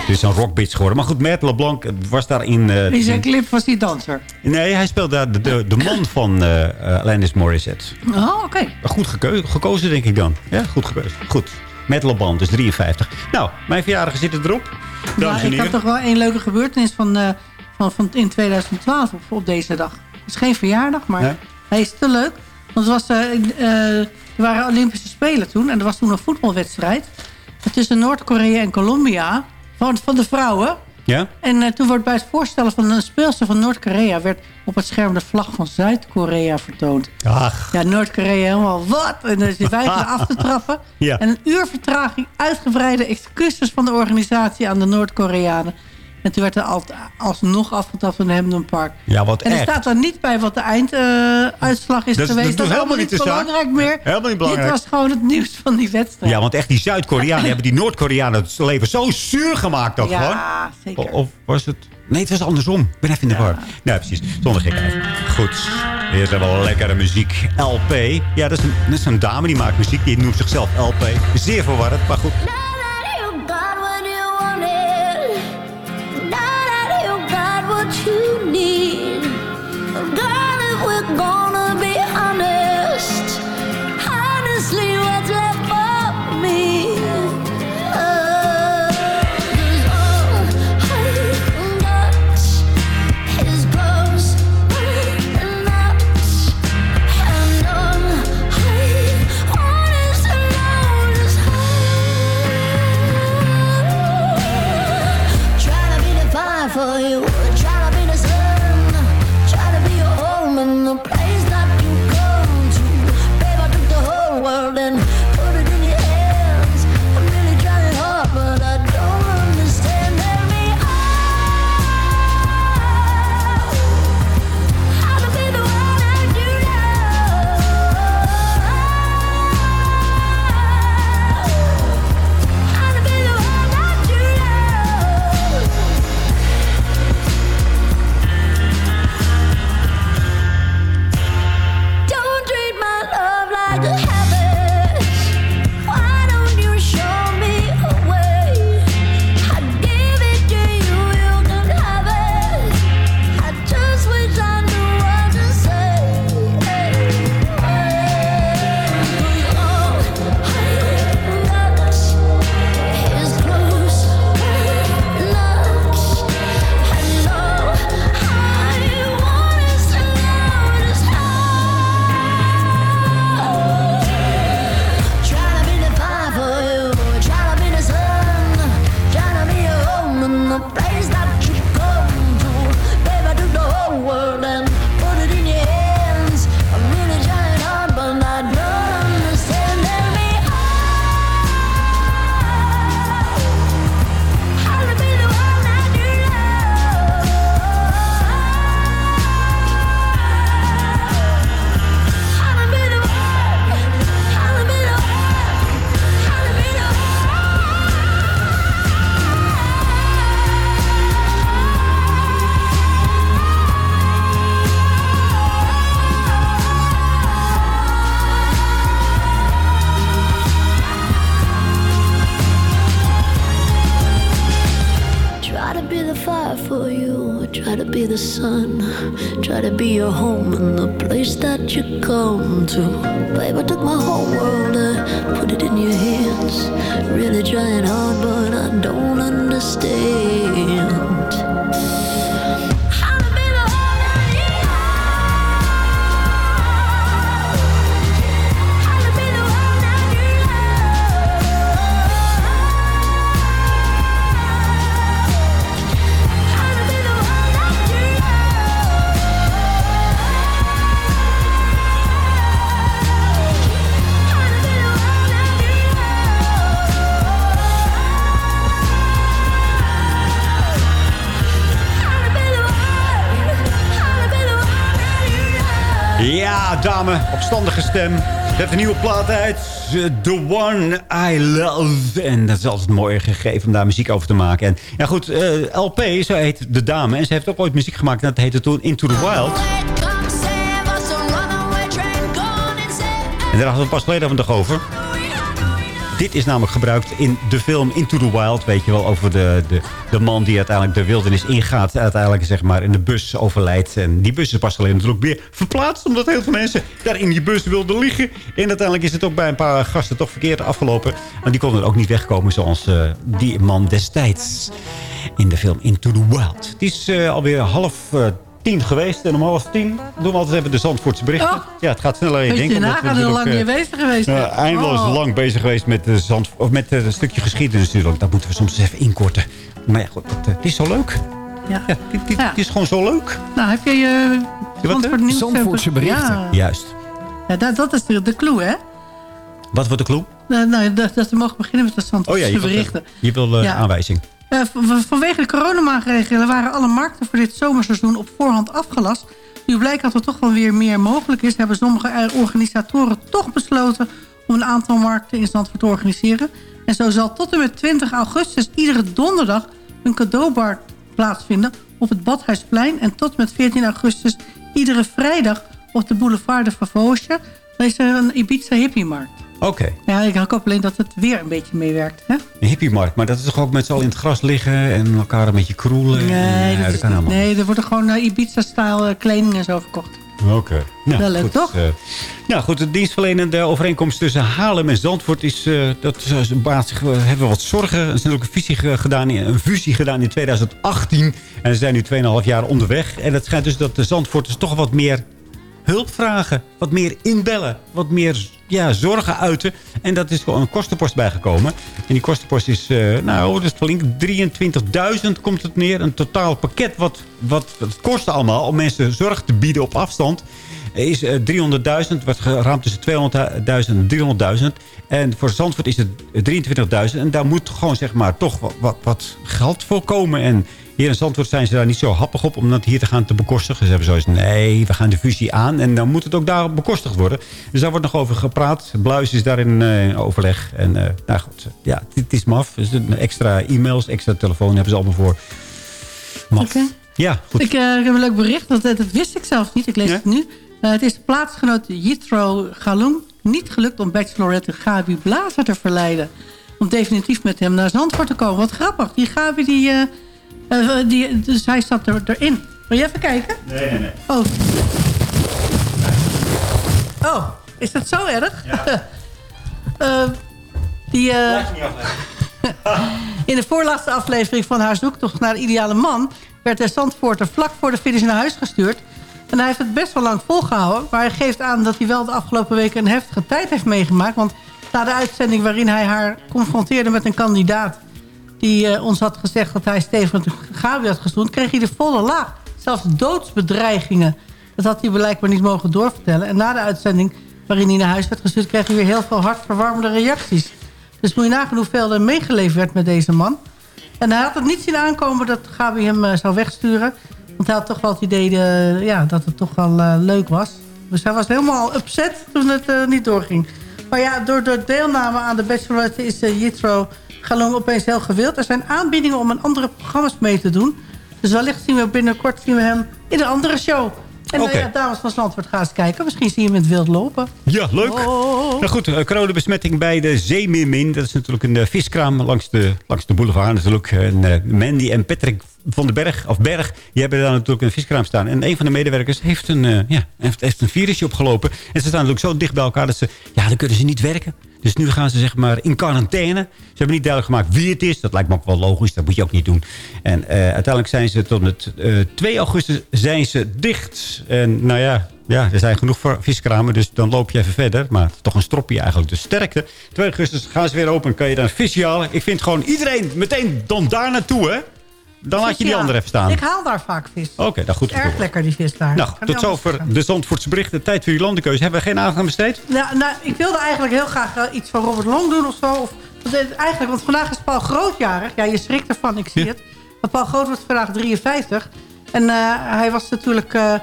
Het is een rockbitch geworden. Maar goed, Matt LeBlanc was daarin... eh, te In zijn clip was die danser. Nee, hij speelde daar de, de, de man van eh eh, Alanis Morissette. Oh, oké. Goed geko- gekozen, denk ik dan. Ja, goed gekozen. Goed. Met LeBlanc, dus 53. Nou, mijn verjaardag zit erop. En ik had toch wel een leuke gebeurtenis van, eh, van, van in 2012 op, op deze dag. Het is geen verjaardag, maar Nee? Hij is te leuk. Want het was, eh, eh, er waren Olympische Spelen toen. En er was toen een voetbalwedstrijd. Tussen Noord-Korea en Colombia. Van, van de vrouwen. Ja? En eh, toen wordt bij het voorstellen van een speelster van Noord-Korea... werd op het scherm de vlag van Zuid-Korea vertoond. Ach. Ja, Noord-Korea helemaal wat? En dan is hij weigeren <laughs> af te trappen. Ja. En een uur vertraging, uitgebreide excuses van de organisatie aan de Noord-Koreanen. En toen werd er al, alsnog afgetapt in Hemden Park. Ja, wat En er echt. staat dan niet bij wat de einduitslag is Dat geweest. dat is helemaal niet zaak. belangrijk meer. Helemaal niet belangrijk. Dit was gewoon het nieuws van die wedstrijd. Ja, want echt die Zuid-Koreanen <laughs> hebben die Noord-Koreanen het leven zo zuur gemaakt ook Ja, gewoon. zeker. O- Of was het... Nee, het was andersom. Ik ben even in de war. Nee, precies. Zonder gekheid. Goed. Hier is wel lekkere muziek. LP. Ja, dat is, een, dat is een dame die maakt muziek. Die noemt zichzelf LP. Zeer verwarrend, maar goed. you need stem. Heeft een nieuwe plaat uit. The One I Love. En dat is altijd mooi gegeven om daar muziek over te maken. En ja goed, eh, LP, zo heet de dame. En ze heeft ook ooit muziek gemaakt. En dat heette toen Into the Wild. En daar hadden we pas geleden van toch over. Dit is namelijk gebruikt in de film Into the Wild. Weet je wel, over de, de, de man die uiteindelijk de wildernis ingaat. Uiteindelijk zeg maar in de bus overlijdt. En die bus is pas geleden natuurlijk weer verplaatst. Omdat heel veel mensen daar in die bus wilden liggen. En uiteindelijk is het ook bij een paar gasten toch verkeerd afgelopen. Want die konden er ook niet wegkomen zoals eh, die man destijds. In de film Into the Wild. Het is eh, alweer half... eh, tien geweest. En om half tien doen we altijd even de Zandvoortse berichten. Oh. Ja, het gaat sneller dan je denkt. je omdat we lang eh, bezig geweest ja, bent. eindeloos Oh. lang bezig geweest met, de zand, of met eh, een stukje geschiedenis natuurlijk. Dat moeten we soms even inkorten. Maar ja, goed, het, eh, het is zo leuk. Ja. Ja, dit, dit- Het is gewoon zo leuk. Nou, heb je je Zandvoort nieuws... Zandvoortse berichten. Ja, Juist. ja dat, dat is de, de clue, hè? Wat wordt de clue? Nou, nou, dat, dat we mogen beginnen met de Oh Zandvoortse ja, je wil, berichten. je wil eh, Ja. aanwijzing. Eh, vanwege de coronamaatregelen waren alle markten voor dit zomerseizoen op voorhand afgelast. Nu blijkt dat er toch wel weer meer mogelijk is... hebben sommige organisatoren toch besloten... om een aantal markten in Zandvoort te organiseren. En zo zal tot en met 20 augustus iedere donderdag... een cadeaubar plaatsvinden op het Badhuisplein. En tot en met 14 augustus iedere vrijdag op de boulevard de Favosje... dan is er een Ibiza hippiemarkt. Oké, Ja, ik hoop alleen dat het weer een beetje meewerkt. Hè? een hippiemarkt. Maar dat is toch ook met z'n allen in het gras liggen... en elkaar een beetje kroelen? Nee, dat, dat is kan allemaal. nee, er worden gewoon eh, Ibiza-style eh, kleding en zo verkocht. Oké. Nou, Wel leuk, goed, toch? eh, nou goed, de dienstverlenende overeenkomst tussen Haarlem en Zandvoort is... eh, dat is, een basis, we hebben wat zorgen. Er is natuurlijk een fusie ge- gedaan, in- een fusie gedaan in 2018. En ze zijn nu 2,5 jaar onderweg. En het schijnt dus dat de Zandvoorters toch wat meer hulp vragen. Wat meer inbellen. Wat meer ja, zorgen uiten. En dat is gewoon een kostenpost bijgekomen. En die kostenpost is, eh, nou, dat is flink. 23.000 komt het neer. Een totaal pakket wat, wat het kost allemaal om mensen zorg te bieden op afstand. Is eh, 300.000, wordt geraamd tussen 200.000 en 300.000. En voor Zandvoort is het 23.000. En daar moet gewoon zeg maar toch wat, wat, wat geld voor komen. En hier in Zandvoort zijn ze daar niet zo happig op om dat hier te gaan te bekostigen. Ze hebben zoiets, nee, we gaan de fusie aan. En dan moet het ook daar bekostigd worden. Dus daar wordt nog over gepraat. Bluis is daarin in overleg. En eh, nou goed, ja, het is maf. Dus extra e-mails, extra telefoon hebben ze allemaal voor. Maf. Oké. Ja, goed. Ik, eh, ik heb een leuk bericht, dat, dat wist ik zelf niet. Ik lees Ja? het nu. Eh, het is de plaatsgenoot Jitro Galung niet gelukt om bachelorette Gabi Blazer te verleiden. Om definitief met hem naar Zandvoort te komen. Wat grappig. Die Gabi, die, eh, eh, die, dus hij zat er, erin. Wil je even kijken? Nee, nee, nee. Oh. Oh, is dat zo erg? <laughs> Eh, die, eh, <laughs> in de voorlaatste aflevering van haar zoektocht naar de ideale man... werd de Zandvoorter vlak voor de finish naar huis gestuurd. En hij heeft het best wel lang volgehouden. Maar hij geeft aan dat hij wel de afgelopen weken een heftige tijd heeft meegemaakt. Want na de uitzending waarin hij haar confronteerde met een kandidaat... die eh, ons had gezegd dat hij stevig met Gabi had gestoeld... kreeg hij de volle laag. Zelfs doodsbedreigingen. Dat had hij blijkbaar niet mogen doorvertellen. En na de uitzending waarin hij naar huis werd gestuurd... kreeg hij weer heel veel hartverwarmende reacties. Dus moet je nagaan hoeveel er meegeleefd werd met deze man. En hij had het niet zien aankomen dat Gabi hem eh, zou wegsturen. Want hij had toch wel het idee eh, ja, dat het toch wel eh, leuk was. Dus hij was helemaal upset toen het eh, niet doorging. Maar ja, door de deelname aan de Bachelorette is uh, Jitro Galong opeens heel gewild. Er zijn aanbiedingen om een andere programma's mee te doen. Dus wellicht zien we binnenkort zien we hem in een andere show. En okay. ja, dames van Zandvoort, ga eens kijken. Misschien zie je hem in het wild lopen. Ja, leuk. Oh. Nou goed, coronabesmetting bij de Zeemeermin. Dat is natuurlijk een viskraam langs de, langs de boulevard natuurlijk. En Mandy en Patrick van den Berg, of Berg, die hebben daar natuurlijk een viskraam staan. En een van de medewerkers heeft een, eh, ja, heeft, heeft een virusje opgelopen. En ze staan natuurlijk zo dicht bij elkaar dat ze, ja, dan kunnen ze niet werken. Dus nu gaan ze zeg maar in quarantaine. Ze hebben niet duidelijk gemaakt wie het is. Dat lijkt me ook wel logisch. Dat moet je ook niet doen. En eh, uiteindelijk zijn ze tot het eh 2 augustus zijn ze dicht. En nou ja, ja, er zijn genoeg viskramen. Dus dan loop je even verder. Maar toch een stropje eigenlijk. Dus sterkte. 2 augustus gaan ze weer open. Kan je dan visje halen. Ik vind gewoon iedereen meteen dan daar naartoe, hè? Dan laat je die andere even staan. Ik haal daar vaak vis. Oké, nou goed. Erg lekker die vis daar. Nou, tot zover de Zandvoortse berichten. Tijd voor die landenkeuze. Hebben we geen aandacht aan besteed? Nou, nou, ik wilde eigenlijk heel graag iets van Robert Long doen of zo. Of, want eigenlijk, want vandaag is Paul Grootjarig. Ja, je schrikt ervan, ik zie Ja. het. Maar Paul Groot wordt vandaag 53. En eh, hij was natuurlijk eh,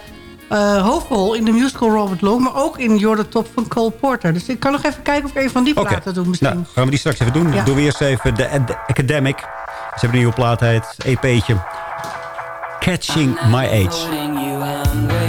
eh, hoofdrol in de musical Robert Long. Maar ook in You're the Top van Cole Porter. Dus ik kan nog even kijken of ik een van die Oké. platen doe misschien. Nou, gaan we die straks even doen. Ja. Doen we eerst even de Ad- Academic. Ze hebben een nieuwe plaat, heet EP'tje. Catching My Age.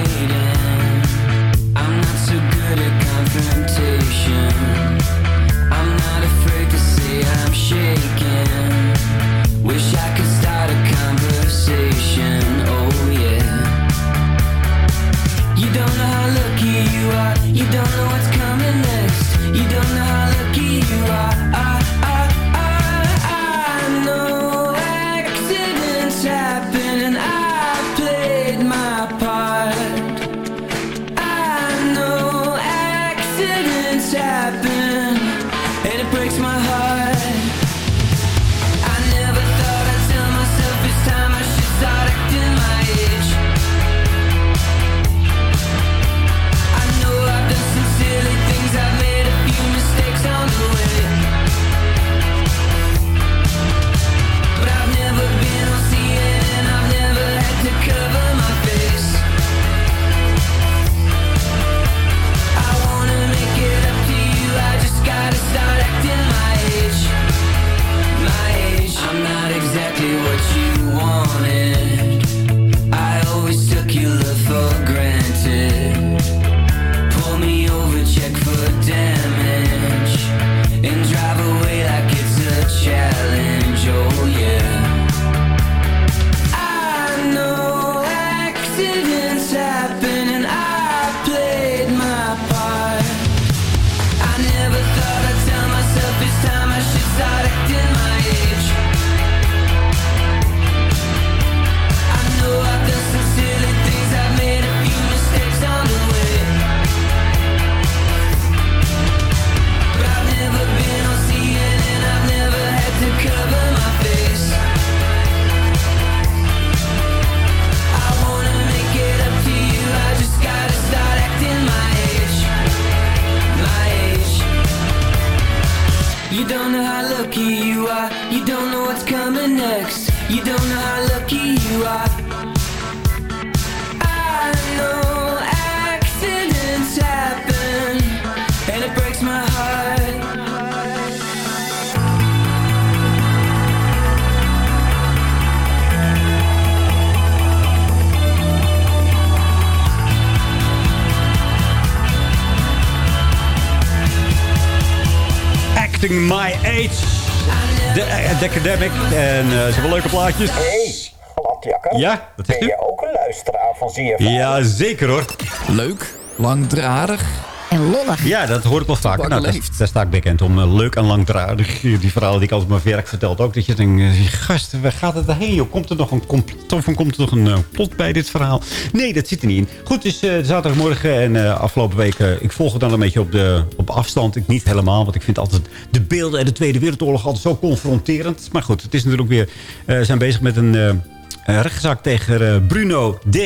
Gladjakker. Ja, dat is Ben je ook een luisteraar van ZFM? Ja, zeker hoor. Leuk, langdradig en lollig. Ja, dat hoor ik wel vaker. Nou, daar, daar sta ik bekend om. eh, leuk en langdradig. Die verhalen die ik altijd op mijn werk verteld ook. Dat je denkt, eh, gast, waar gaat het heen joh? Komt er nog een complot of komt er nog een eh, plot bij dit verhaal? Nee, dat zit er niet in. Goed, eh, zaterdagmorgen en eh, afgelopen weken... ik volg het dan een beetje op, de, op afstand. Ik niet helemaal, want ik vind altijd de beelden uit de Tweede Wereldoorlog altijd zo confronterend. Maar goed, het is natuurlijk weer... eh, we zijn bezig met een, eh, een rechtszaak tegen eh, Bruno D.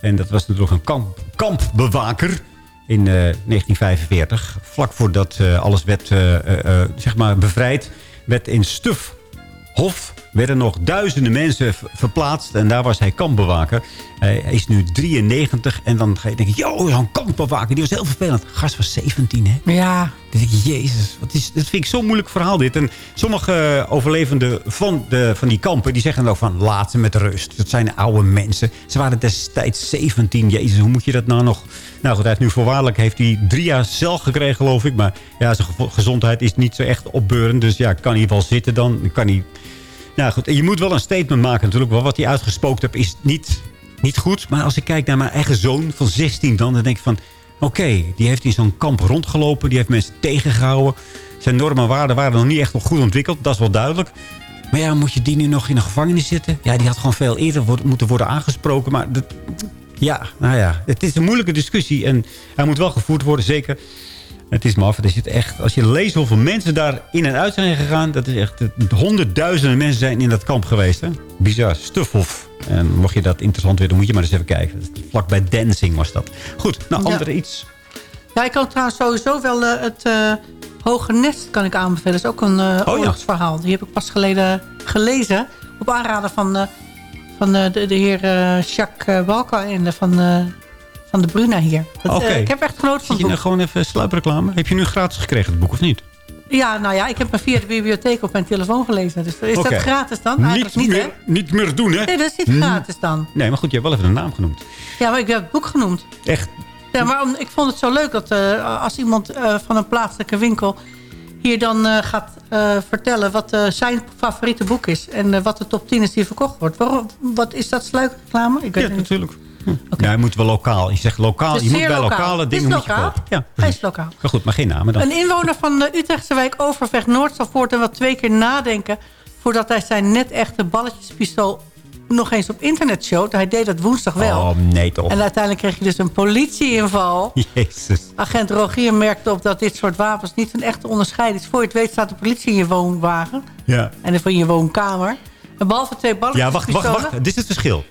En dat was natuurlijk een kamp, kampbewaker in eh, 1945. Vlak voordat eh, alles werd eh, eh, eh, zeg maar bevrijd, werd in Stufhof werden nog duizenden mensen verplaatst. En daar was hij kampbewaker. Hij is nu 93. En dan ga je denken, joh, zo'n kampbewaker, die was heel vervelend. Gast was 17, hè? Ja. Dan denk ik, jezus, wat is, dat vind ik zo'n moeilijk verhaal dit. En sommige eh, overlevenden van, de, van die kampen... die zeggen dan ook van, laat ze met rust. Dat zijn oude mensen. Ze waren destijds 17. Jezus, hoe moet je dat nou nog... Nou goed, hij heeft nu voorwaardelijk heeft hij drie jaar cel gekregen, geloof ik. Maar ja, zijn gezondheid is niet zo echt opbeurend. Dus ja, kan hij wel zitten dan? Kan hij... Nou goed, je moet wel een statement maken natuurlijk. Wat hij uitgespookt heeft is niet, niet goed. Maar als ik kijk naar mijn eigen zoon van 16 dan... dan denk ik van, oké, die heeft in zo'n kamp rondgelopen. Die heeft mensen tegengehouden. Zijn normen en waarden waren nog niet echt nog goed ontwikkeld. Dat is wel duidelijk. Maar ja, moet je die nu nog in een gevangenis zitten? Ja, die had gewoon veel eerder moeten worden aangesproken. Maar ja, nou ja, het is een moeilijke discussie. En hij moet wel gevoerd worden, zeker. Het is maf. Het is echt, als je leest hoeveel mensen daar in en uit zijn gegaan... dat is echt... Honderdduizenden mensen zijn in dat kamp geweest. Hè? Bizar. Stufhof. En mocht je dat interessant vinden, moet je maar eens even kijken. Vlakbij Dancing was dat. Goed, nou, Ja. andere iets. Ja, ik kan trouwens sowieso wel eh, het eh, Hoge Nest kan ik aanbevelen. Dat is ook een eh Oh, ja. oorlogsverhaal. Die heb ik pas geleden gelezen. Op aanraden van, van de, de heer Jacques uh, Balka en van, van de Bruna hier. Eh, ik heb echt genoten van het nou boek. gewoon even sluipreclame? Heb je nu gratis gekregen, het boek, of niet? Ja, nou ja, ik heb hem via de bibliotheek op mijn telefoon gelezen. Dus is Oké. dat gratis dan? Eigenlijk niet, niet, hè? meer, niet meer doen, hè? Nee, dat is niet Hm. gratis dan. Nee, maar goed, je hebt wel even de naam genoemd. Ja, maar ik heb het boek genoemd. Echt? Ja, maar om- ik vond het zo leuk dat eh, als iemand eh, van een plaatselijke winkel... hier dan eh, gaat eh, vertellen wat eh, zijn favoriete boek is... en eh, wat de top 10 is die verkocht wordt. Waarom, wat is dat sluikreclame? Ik weet Ja, niet. Ja, je moet wel lokaal. Je zegt lokaal. Is Je moet bij lokaal. lokale is dingen moet je lokaal. Ja, Hij is lokaal. maar goed, maar geen namen dan. Een inwoner van de Utrechtse wijk Overvecht Noord zal voortaan wel twee keer nadenken... voordat hij zijn net echte balletjespistool nog eens op internet showt. Hij deed dat woensdag wel. Oh, nee toch. En uiteindelijk kreeg je dus een politieinval. <laughs> Jezus. Agent Rogier merkte op dat dit soort wapens niet een echte onderscheiding is. Voor je het weet staat de politie in je woonwagen. Ja. En dan van je woonkamer. En behalve twee Ja, wacht, wacht, wacht. Dit is het verschil.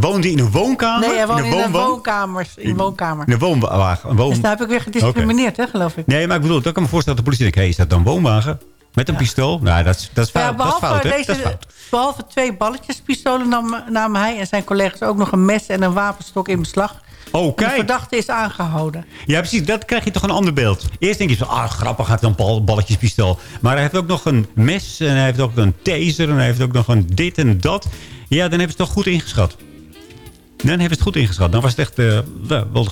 Woonde in een woonkamer? Nee, hij woonde in, een woonkamers, in een woonkamer. In een woonwagen. Een woon... Dus daar heb ik weer gediscrimineerd, hè, geloof ik. Nee, maar ik bedoel, dat kan me voorstellen dat de politie denkt... Hé, is dat dan een woonwagen? Met een pistool? Nou, dat is, dat is fout. Ja, dat is behalve, fout, hè? deze, Dat is fout. behalve twee balletjespistolen nam, namen hij en zijn collega's ook nog een mes en een wapenstok in beslag. Oh, En de verdachte is aangehouden. Ja, precies. Dat krijg je toch een ander beeld. Eerst denk je zo, ah, grappig, hij heeft een bal, balletjespistool. Maar hij heeft ook nog een mes en hij heeft ook een taser en hij heeft ook nog een dit en dat. Ja, dan hebben ze het toch goed ingeschat. Dan hebben ze het goed ingeschat. Dan was het echt eh, wel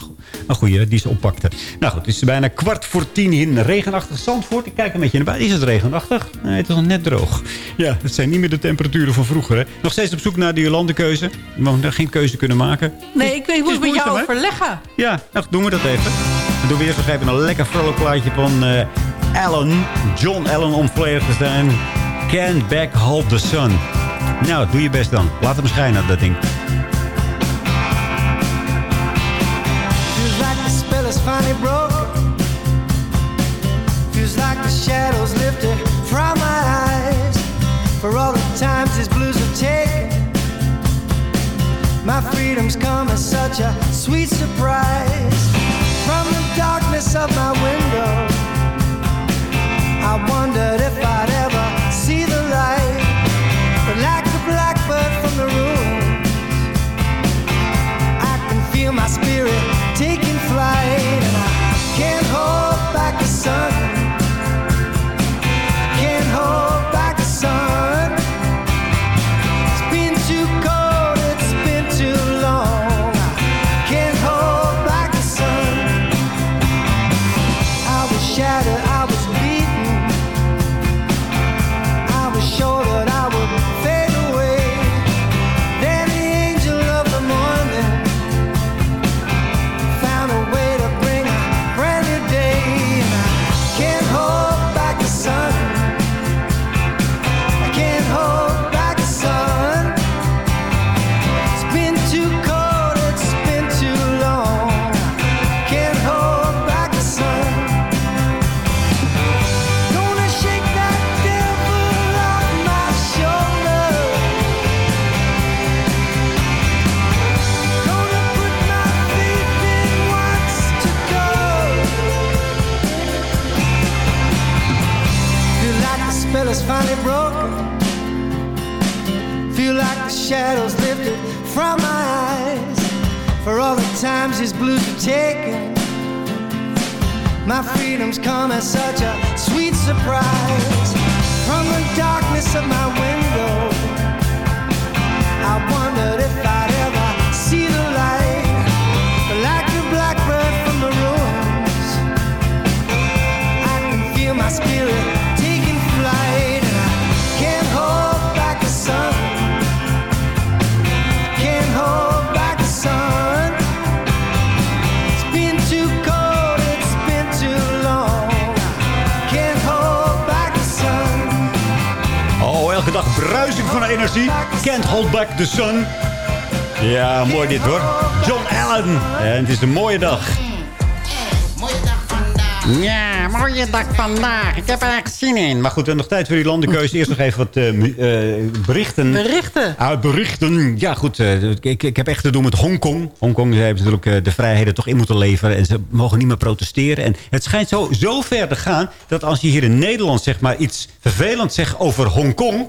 een goede die ze oppakte. Nou goed, het is bijna kwart voor tien in regenachtig Zandvoort. Ik kijk een beetje naar buiten. Is het regenachtig? Nee, het is nog net droog. Ja, het zijn niet meer de temperaturen van vroeger. Hè. Nog steeds op zoek naar die Jolandekeuze. We hebben geen keuze kunnen maken. Nee, ik, ik moet met jou hè? overleggen. Ja, nou doen we dat even. Dan doen we eerst nog even een lekker vrolijk plaatje van eh Allen. John Allen om te zijn. Can't back hold the sun. Nou, doe je best dan. Laat hem schijnen, dat ding. For all the times these blues have taken. My freedom's come as such a sweet surprise. From the darkness of my window, I wonder spell taking flight, and I can't hold back the sun. Is finally broken. Feel like the shadows lifted from my eyes. For all the times his blues are taken. My freedom's come as such a sweet surprise. From the darkness of my window, I wondered if I'd Can't hold back the sun. Ja, mooi dit hoor. John Allen. En het is een mooie dag. Ja, mooie dag vandaag. Ik heb er echt zin in. Maar goed, we hebben nog tijd voor die landenkeuze. Eerst nog even wat eh, eh, berichten. Berichten. Ah, berichten. Ja, goed. eh, ik, ik heb echt te doen met Hongkong. Hongkong ze hebben natuurlijk eh, de vrijheden toch in moeten leveren. En ze mogen niet meer protesteren. En het schijnt zo, zo ver te gaan... dat als je hier in Nederland zeg maar iets vervelends zegt over Hongkong...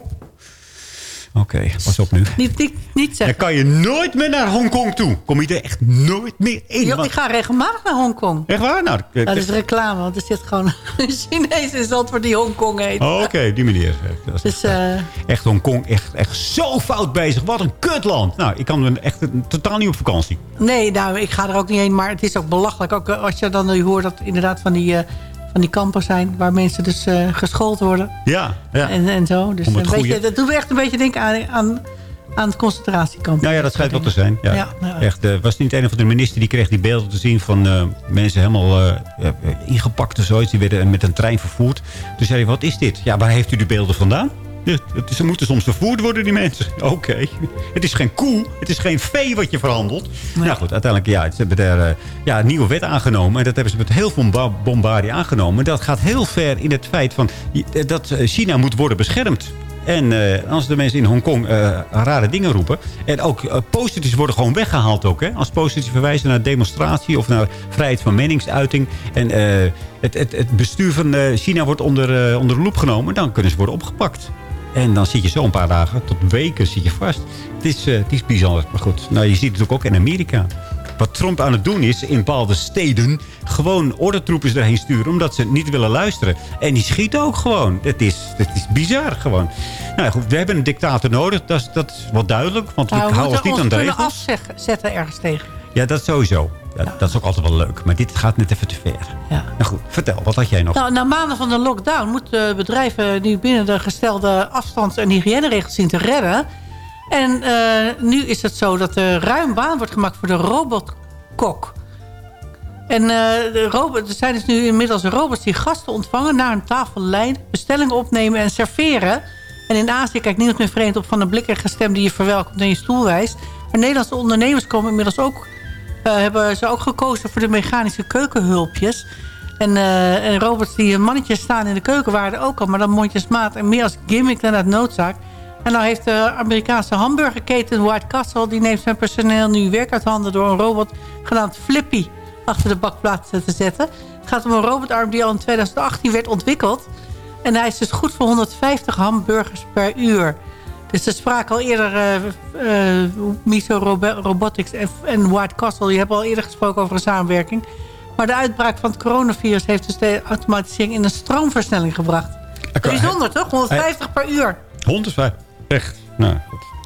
Oké, pas op nu. Niet, niet, niet Dan zeggen. kan je nooit meer naar Hongkong toe. Kom je er echt nooit meer in. Jo, want- ik ga regelmatig naar Hongkong. Echt waar? Nou, Dat is reclame, want er zit gewoon <laughs> een Chinees in Zandvoort die Hongkong heet. Oh, Oké, die manier. Dat is <laughs> Dus eh, Echt Hongkong, echt, echt zo fout bezig. Wat een kutland. Nou, ik kan er echt totaal niet op vakantie. nee, nou, ik ga er ook niet heen. Maar het is ook belachelijk. Ook eh, als je dan nu hoort dat inderdaad van die, eh, van die kampen zijn... waar mensen dus eh, geschoold worden Ja, ja. en, en zo. Dus het een beetje, dat doet me echt een beetje denken aan, aan, aan het concentratiekamp. Nou ja, dat schijnt wel te zijn. Ja. Ja, ja. Echt, eh, was niet een of de minister die kreeg die beelden te zien van eh, mensen helemaal eh, eh, ingepakt of zoiets. Die werden met een trein vervoerd. Toen zei hij, wat is dit? Ja, waar heeft u die beelden vandaan? Ze moeten soms vervoerd worden, die mensen. <laughs> Oké. Het is geen koe. Het is geen vee wat je verhandelt. Nou goed, uiteindelijk ja, ze hebben daar eh, ja, een nieuwe wet aangenomen. En dat hebben ze met heel veel bomba- bombardie aangenomen. Dat gaat heel ver in het feit van, eh, dat eh, China moet worden beschermd. En als de mensen in Hongkong rare dingen roepen. En ook uh, posters worden gewoon weggehaald ook. Hè? Als posters verwijzen naar demonstratie of naar vrijheid van meningsuiting. En het, het, het bestuur van China wordt onder, onder de loep genomen. Dan kunnen ze worden opgepakt. En dan zit je zo een paar dagen, tot weken zit je vast. Het is, eh, het is bizar. Maar goed, nou, je ziet het ook in Amerika. Wat Trump aan het doen is in bepaalde steden... gewoon ordentroepen erheen sturen omdat ze niet willen luisteren. En die schieten ook gewoon. Het is, het is bizar gewoon. Nou goed, we hebben een dictator nodig. Dat is, dat is wel duidelijk, want we Nou, we houden ons moeten niet aan ons de kunnen regels. afzetten ergens tegen. Ja, dat sowieso. Ja, Dat is ook altijd wel leuk. Maar dit gaat net even te ver. Ja. Nou goed, vertel, wat had jij nog? Nou, na maanden van de lockdown moeten bedrijven nu binnen de gestelde afstands- en hygiëneregels zien te redden. En eh, nu is het zo dat er ruim baan wordt gemaakt voor de robotkok. En eh, de robot, er zijn dus nu inmiddels robots die gasten ontvangen... naar een tafel leiden, bestellingen opnemen en serveren. En in Azië kijkt niemand meer vreemd op van een blikkerige stem... die je verwelkomt en je stoel wijst. Maar Nederlandse ondernemers komen inmiddels ook... eh, hebben ze ook gekozen voor de mechanische keukenhulpjes... En, eh, robots die een mannetje staan in de keuken waren ook al. Maar dan mondjesmaat en meer als gimmick dan uit noodzaak. En nou heeft de Amerikaanse hamburgerketen White Castle... die neemt zijn personeel nu werk uit handen door een robot genaamd Flippy achter de bakplaats te zetten. Het gaat om een robotarm die al in 2018 werd ontwikkeld. En hij is dus goed voor 150 hamburgers per uur. Dus er spraken al eerder eh, Miso Robo- Robotics en, White Castle. Die hebben al eerder gesproken over een samenwerking. Maar de uitbraak van het coronavirus heeft dus de automatisering in een stroomversnelling gebracht. Bijzonder toch? 150 per uur. 105. Echt. Nou,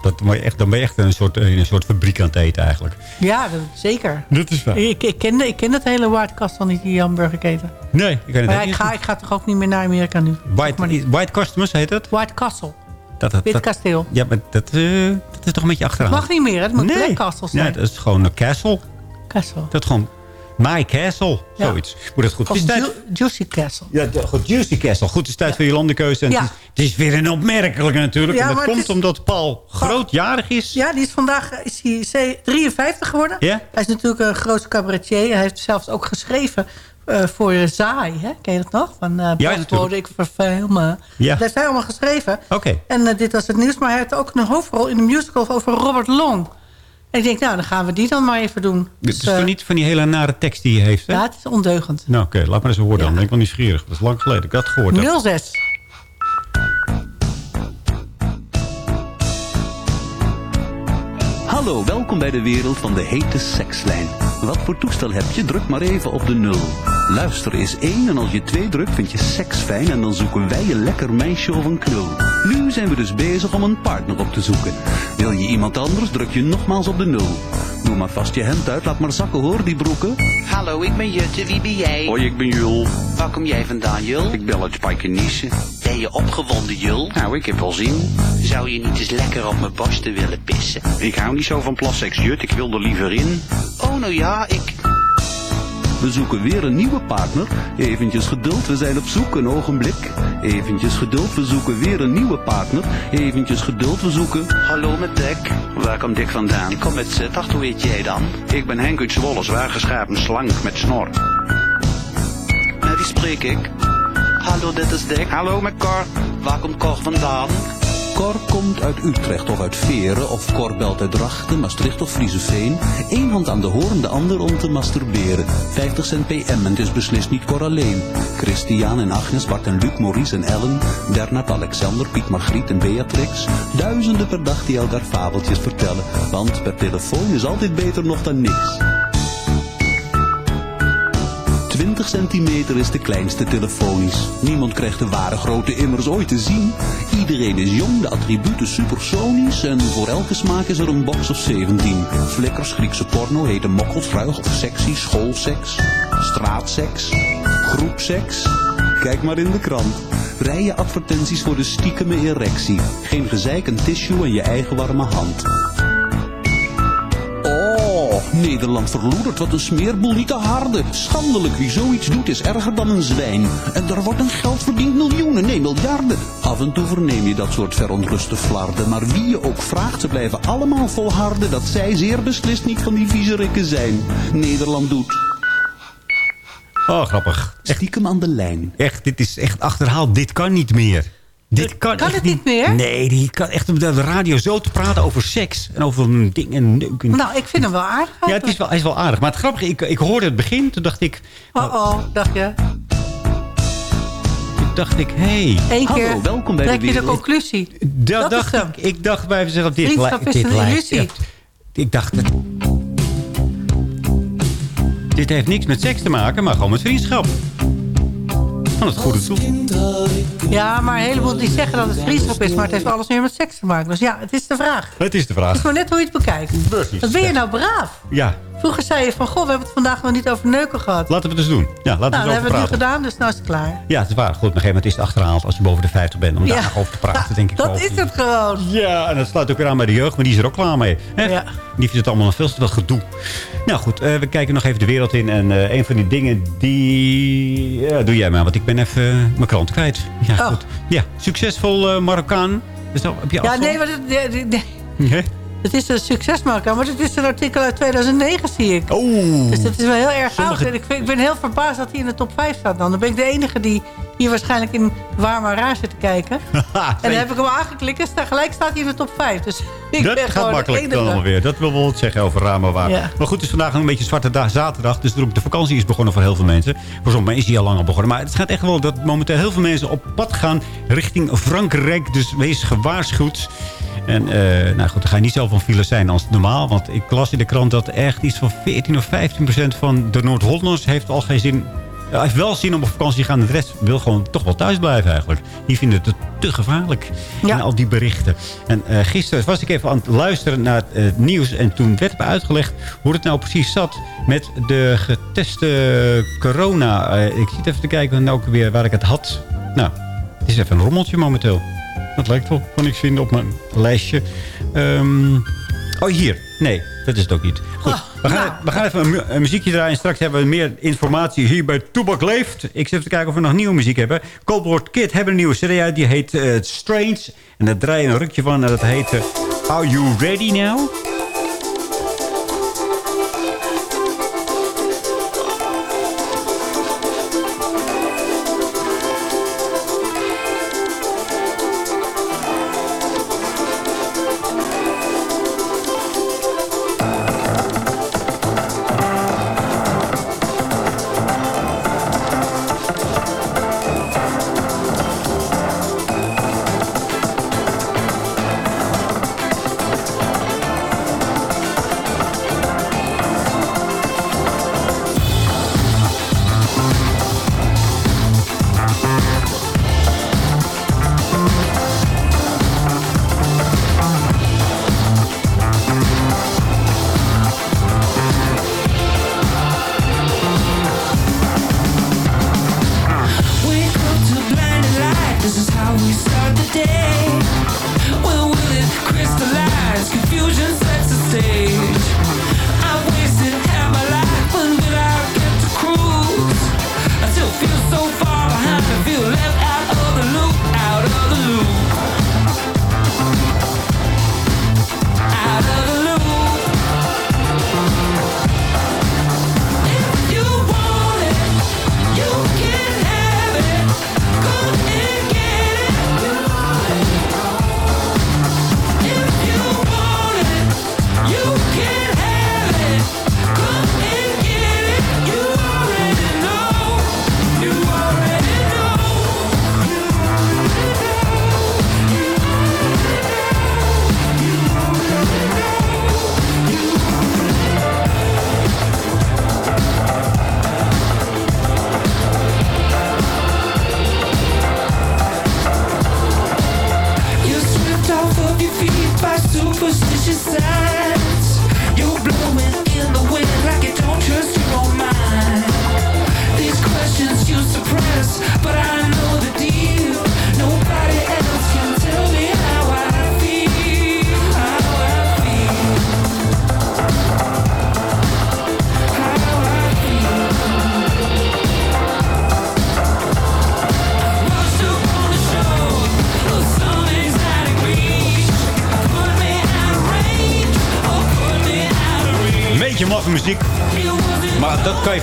dat, dat echt, dan ben je echt een soort, in een soort fabriek aan het eten eigenlijk. Ja, dat, zeker. Dat is waar. Ik, ik, ken, ik ken het hele White Castle niet, die hamburgerketen. Nee, ik weet het Maar niet. ik, ga, ik ga toch ook niet meer naar Amerika nu. White, White Customers heet het? White Castle. Dat, dat, Wit dat- kasteel. Ja, maar dat, eh, dat is toch een beetje achteraan. Mag niet meer, het moet Nee. Black Castle zijn. Nee, dat is gewoon een castle. Castle. Dat is gewoon My Castle. Ja. Zoiets. Moet het goed. Of Het is tijd- Ju- Juicy Castle. Ja, goed, Juicy Castle. Goed, het is tijd voor je landenkeuze. En Ja. het, is, het is weer een opmerkelijke natuurlijk. Ja, en dat komt is- omdat Paul grootjarig is. Ja, die is vandaag is hij ze- 53 geworden. Ja? Hij is natuurlijk een groot cabaretier. Hij heeft zelfs ook geschreven eh, voor voor Zaai, hè? ken je dat nog? Van uh, ja, ik voor me. Ja. Dat is helemaal geschreven. En eh, dit was het nieuws, maar hij had ook een hoofdrol in de musical over Robert Long. En ik denk, nou, dan gaan we die dan maar even doen. Dus, het is niet van die hele nare tekst die je heeft, hè? Ja, het is ondeugend. Nou, oké, laat maar eens een dan. Ja. Ik ben wel nieuwsgierig. Dat is lang geleden. Ik had het gehoord. 06. Hallo, welkom bij de wereld van de hete sekslijn. Wat voor toestel heb je? Druk maar even op de 0. Luisteren is één en als je twee drukt vind je seks fijn en dan zoeken wij je lekker meisje of een knul. Nu zijn we dus bezig om een partner op te zoeken. Wil je iemand anders, druk je nogmaals op de nul. Doe maar vast je hemd uit, laat maar zakken hoor, die broeken. Hallo, ik ben Jutte, wie ben jij? Hoi, ik ben Jul. Waar kom jij vandaan, Jul? Ik bel uit Spijkenisse. Ben je opgewonden, Jul? Nou, ik heb wel zin. Zou je niet eens lekker op mijn borsten willen pissen? Ik hou niet zo van plasseks, Jut, ik wil er liever in. Oh, nou ja, ik... We zoeken weer een nieuwe partner. Eventjes geduld, we zijn op zoek, een ogenblik. Eventjes geduld, we zoeken weer een nieuwe partner. Eventjes geduld, we zoeken... Hallo met Dick. Waar komt Dick vandaan? Ik kom met Sittard, hoe heet jij dan? Ik ben Henk uit Zwolle, zwaar geschapen, slank, met snor. Met wie spreek ik? Hallo, dit is Dick. Hallo, met Cor. Waar komt Cor vandaan? Cor komt uit Utrecht of uit Veren of Cor belt uit Drachten, Maastricht of Frieseveen. Eén hand aan de hoorn, de ander om te masturberen. 50 cent pm en het is beslist niet Cor alleen. Christian en Agnes, Bart en Luc, Maurice en Ellen. Bernard, Alexander, Piet, Margriet en Beatrix. Duizenden per dag die elkaar fabeltjes vertellen. Want per telefoon is altijd beter nog dan niks. 20 centimeter is de kleinste telefonisch. Niemand krijgt de ware grote immers ooit te zien. Iedereen is jong, de attributen supersonisch. En voor elke smaak is er een box of 17. Flikkers, Griekse porno, hete mokkels, ruig of sexy, schoolseks, straatseks, groepseks. Kijk maar in de krant. Rijen advertenties voor de stiekeme erectie. Geen gezeik, een tissue en je eigen warme hand. Nederland verloedert, wat een smeerboel, niet te harde. Schandelijk, wie zoiets doet is erger dan een zwijn. En er wordt een geld verdiend, miljoenen, nee miljarden. Af en toe verneem je dat soort verontruste flarden. Maar wie je ook vraagt, ze blijven allemaal volharden... dat zij zeer beslist niet van die viezerikken zijn. Nederland doet... Oh, grappig. Stiekem aan de lijn. Echt, dit is echt achterhaald. Dit kan niet meer. Dit kan, Kan echt het niet meer? Nee, die kan echt op de radio zo te praten over seks. En over een ding en neuken. Nou, ik vind hem wel aardig. ja, het is wel, hij is wel aardig. Maar het grappige, ik, ik hoorde het begin. Toen dacht ik... Oh-oh, dacht je. Toen dacht ik, hé. Hey, Eén keer Hallo, welkom bij de je de conclusie. dat, dat dacht ik. Ik dacht bij mezelf, dit, Vriendschap li- is dit een lijkt... illusie. Ik dacht, het- dit heeft niks met seks te maken, maar gewoon met vriendschap. Van het goede doel. Ja, maar een heleboel die zeggen dat het vriendschap is... maar het heeft alles meer met seks te maken. Dus ja, het is de vraag. Het is de Het is vraag. maar net hoe je het bekijkt. Precies. Wat ben je nou braaf? Ja, Vroeger zei je van... goh, we hebben het vandaag nog niet over neuken gehad. laten we het eens doen. Ja, laten nou, we het hebben we het nu gedaan, dus nou is het klaar. Ja, het is waar. Goed, op een gegeven moment is het achterhaald als je boven de 50 bent. Om Ja. daar nog over te praten, denk ik <laughs> Dat is het gewoon. Ja, en dat sluit ook weer aan bij de jeugd, maar die is er ook klaar mee. Hè? Ja. Die vindt het allemaal nog veel te veel gedoe. Nou goed, eh, we kijken nog even de wereld in. En eh, een van die dingen, die... Ja, doe jij maar, want ik ben even mijn krant kwijt. Ja, Oh. goed. Ja, succesvol eh, Marokkaan. Dus dan heb je Ja, afstand? nee, maar nee, nee. Het is een succesmaker. Maar het is een artikel uit 2009, zie ik. Oeh. Dus dat is wel heel erg Sommige- oud. En ik, ik ben heel verbaasd dat hij in de top 5 staat dan. Dan ben ik de enige die hier waarschijnlijk in waar maar raar zit te kijken. <laughs> en dan heb ik hem aangeklikt en sta- gelijk staat hij in de top 5. Dus ik dat ben gaat makkelijk enige. dan alweer. Dat wil wel wat zeggen over Rama waar. Ja. Maar goed, het is vandaag een beetje zwarte da- zaterdag. Dus de vakantie is begonnen voor heel veel mensen. Voor sommigen is die al lang al begonnen. Maar het gaat echt wel dat momenteel heel veel mensen op pad gaan richting Frankrijk. Dus wees gewaarschuwd. En eh, nou goed, er gaan niet zoveel files zijn als normaal. Want ik las in de krant dat echt iets van 14 of 15 procent van de Noord-Hollanders heeft al geen zin... Ja, heeft wel zin om op vakantie te gaan. De rest wil gewoon toch wel thuis blijven eigenlijk. Die vinden het te gevaarlijk. En al die berichten. En eh, gisteren was ik even aan het luisteren naar het eh, nieuws. En toen werd me uitgelegd hoe het nou precies zat met de geteste corona. Eh, ik zit even te kijken nou ook weer waar ik het had. Nou, het is even een rommeltje momenteel. Dat lijkt wel. Kan ik vinden op mijn lijstje. Ehm, oh, hier. Nee, dat is het ook niet. Goed, we, gaan, we gaan even een, mu- een muziekje draaien. Straks hebben we meer informatie hier bij Toebak Leeft. Ik zit even te kijken of we nog nieuwe muziek hebben. Coldboard Kid hebben een nieuwe serie uit. Die heet eh, Strange. En daar draai je een rukje van. En dat heet eh, Are You Ready Now?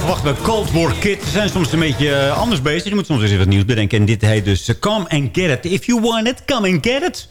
Verwachten bij Cold War Kid. Ze zijn soms een beetje eh, anders bezig. Je moet soms eens even wat nieuws bedenken. En dit heet dus eh, Come and Get It. If you want it, come and get it.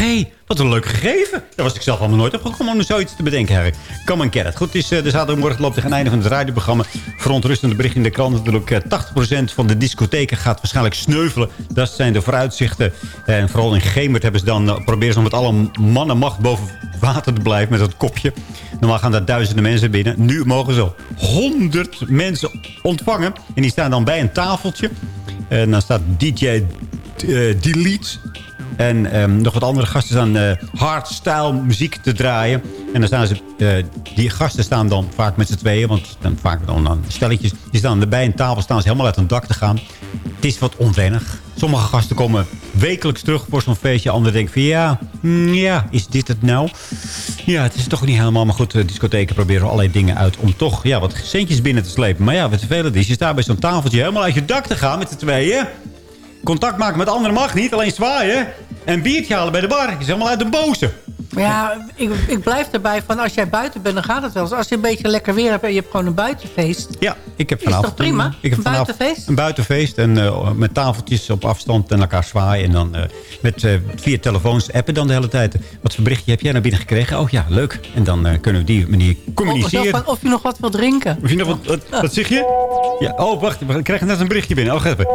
Hey, wat een leuk gegeven. Daar was ik zelf allemaal nooit op gekomen om zoiets te bedenken. Harry. Come and get. Goed, het is uh, de zaterdagmorgen loopt tegen het einde van het radioprogramma. Verontrustende bericht in de krant natuurlijk. Uh, 80% van de discotheken gaat waarschijnlijk sneuvelen. Dat zijn de vooruitzichten. En vooral in Gemert hebben ze dan, uh, proberen ze met alle mannenmacht boven water te blijven met dat kopje. Normaal gaan daar duizenden mensen binnen. Nu mogen ze 100 mensen ontvangen. En die staan dan bij een tafeltje. En dan staat DJ Delete en um, nog wat andere gasten staan uh, hardstyle muziek te draaien. En dan staan ze, uh, die gasten staan dan vaak met z'n tweeën. Want dan vaak dan, dan stelletjes. Die staan erbij een tafel staan ze helemaal uit een dak te gaan. Het is wat onwennig. Sommige gasten komen wekelijks terug voor zo'n feestje. Anderen denken van ja, mm, ja, is dit het nou? Ja, het is toch niet helemaal. Maar goed, de discotheken proberen allerlei dingen uit om toch ja, wat centjes binnen te slepen. Maar ja, wat vervelend is. Je staat bij zo'n tafeltje helemaal uit je dak te gaan met z'n tweeën. Contact maken met anderen mag niet, alleen zwaaien. En biertje halen bij de bar. is helemaal uit de boze. Maar ja, ik, ik blijf erbij van als jij buiten bent, dan gaat het wel. Dus als je een beetje lekker weer hebt en je hebt gewoon een buitenfeest. Ja, ik heb vanavond... Is toch prima? Een, ik heb een buitenfeest? Een buitenfeest en uh, met tafeltjes op afstand en elkaar zwaaien. En dan uh, met uh, via telefoons appen dan de hele tijd. Wat voor berichtje heb jij nou binnen gekregen? Oh ja, leuk. En dan kunnen we die manier communiceren. Of, of, je nog wat wil drinken. Of je nog wat, wat, wat zeg je? Ja, oh, wacht. We krijgen net een berichtje binnen. Oh, even.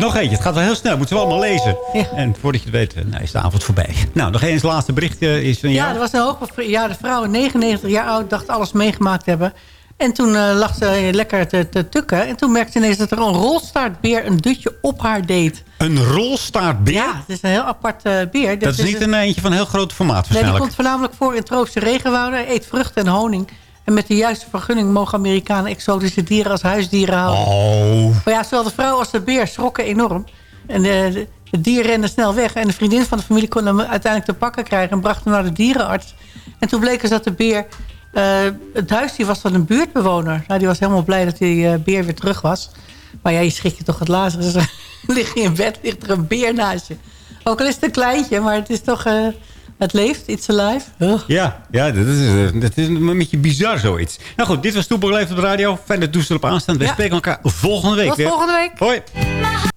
Nog eentje. Het gaat wel heel snel. Moeten we allemaal lezen. Ja. En voordat je het weet, nou, is de avond voorbij. Nou, nog eens laatste berichtje is. Ja, er was een hoogbejaarde vrouw, 99 jaar oud, dacht alles meegemaakt te hebben. En toen uh, lag ze lekker te, te, tukken. En toen merkte ze ineens dat er een rolstaartbeer een dutje op haar deed. Een rolstaartbeer? Ja, het is een heel apart uh, beer. Dat, dat is niet een eentje van heel groot formaat Nee, die komt voornamelijk voor in tropische regenwouden. Eet vruchten en honing. En met de juiste vergunning mogen Amerikanen exotische dieren als huisdieren houden. Oh. Maar ja, zowel de vrouw als de beer schrokken enorm. En de, het dier rende snel weg. En de vriendin van de familie kon hem uiteindelijk te pakken krijgen... en bracht hem naar de dierenarts. En toen bleek dus dat de beer... Uh, het huisdier was van een buurtbewoner. Nou, die was helemaal blij dat die uh, beer weer terug was. Maar ja, je schrik je toch het laatste. Dus <laughs> lig je in bed, ligt er een beer naast je. Ook al is het een kleintje, maar het is toch... Uh, het leeft, it's alive. Ugh. Ja, ja dat, is, dat is een beetje bizar zoiets. Nou goed, dit was Toepel Leeft op de radio. Fijn dat toestel op aanstaan. We ja. spreken elkaar volgende week Tot weer. volgende week. Hoi.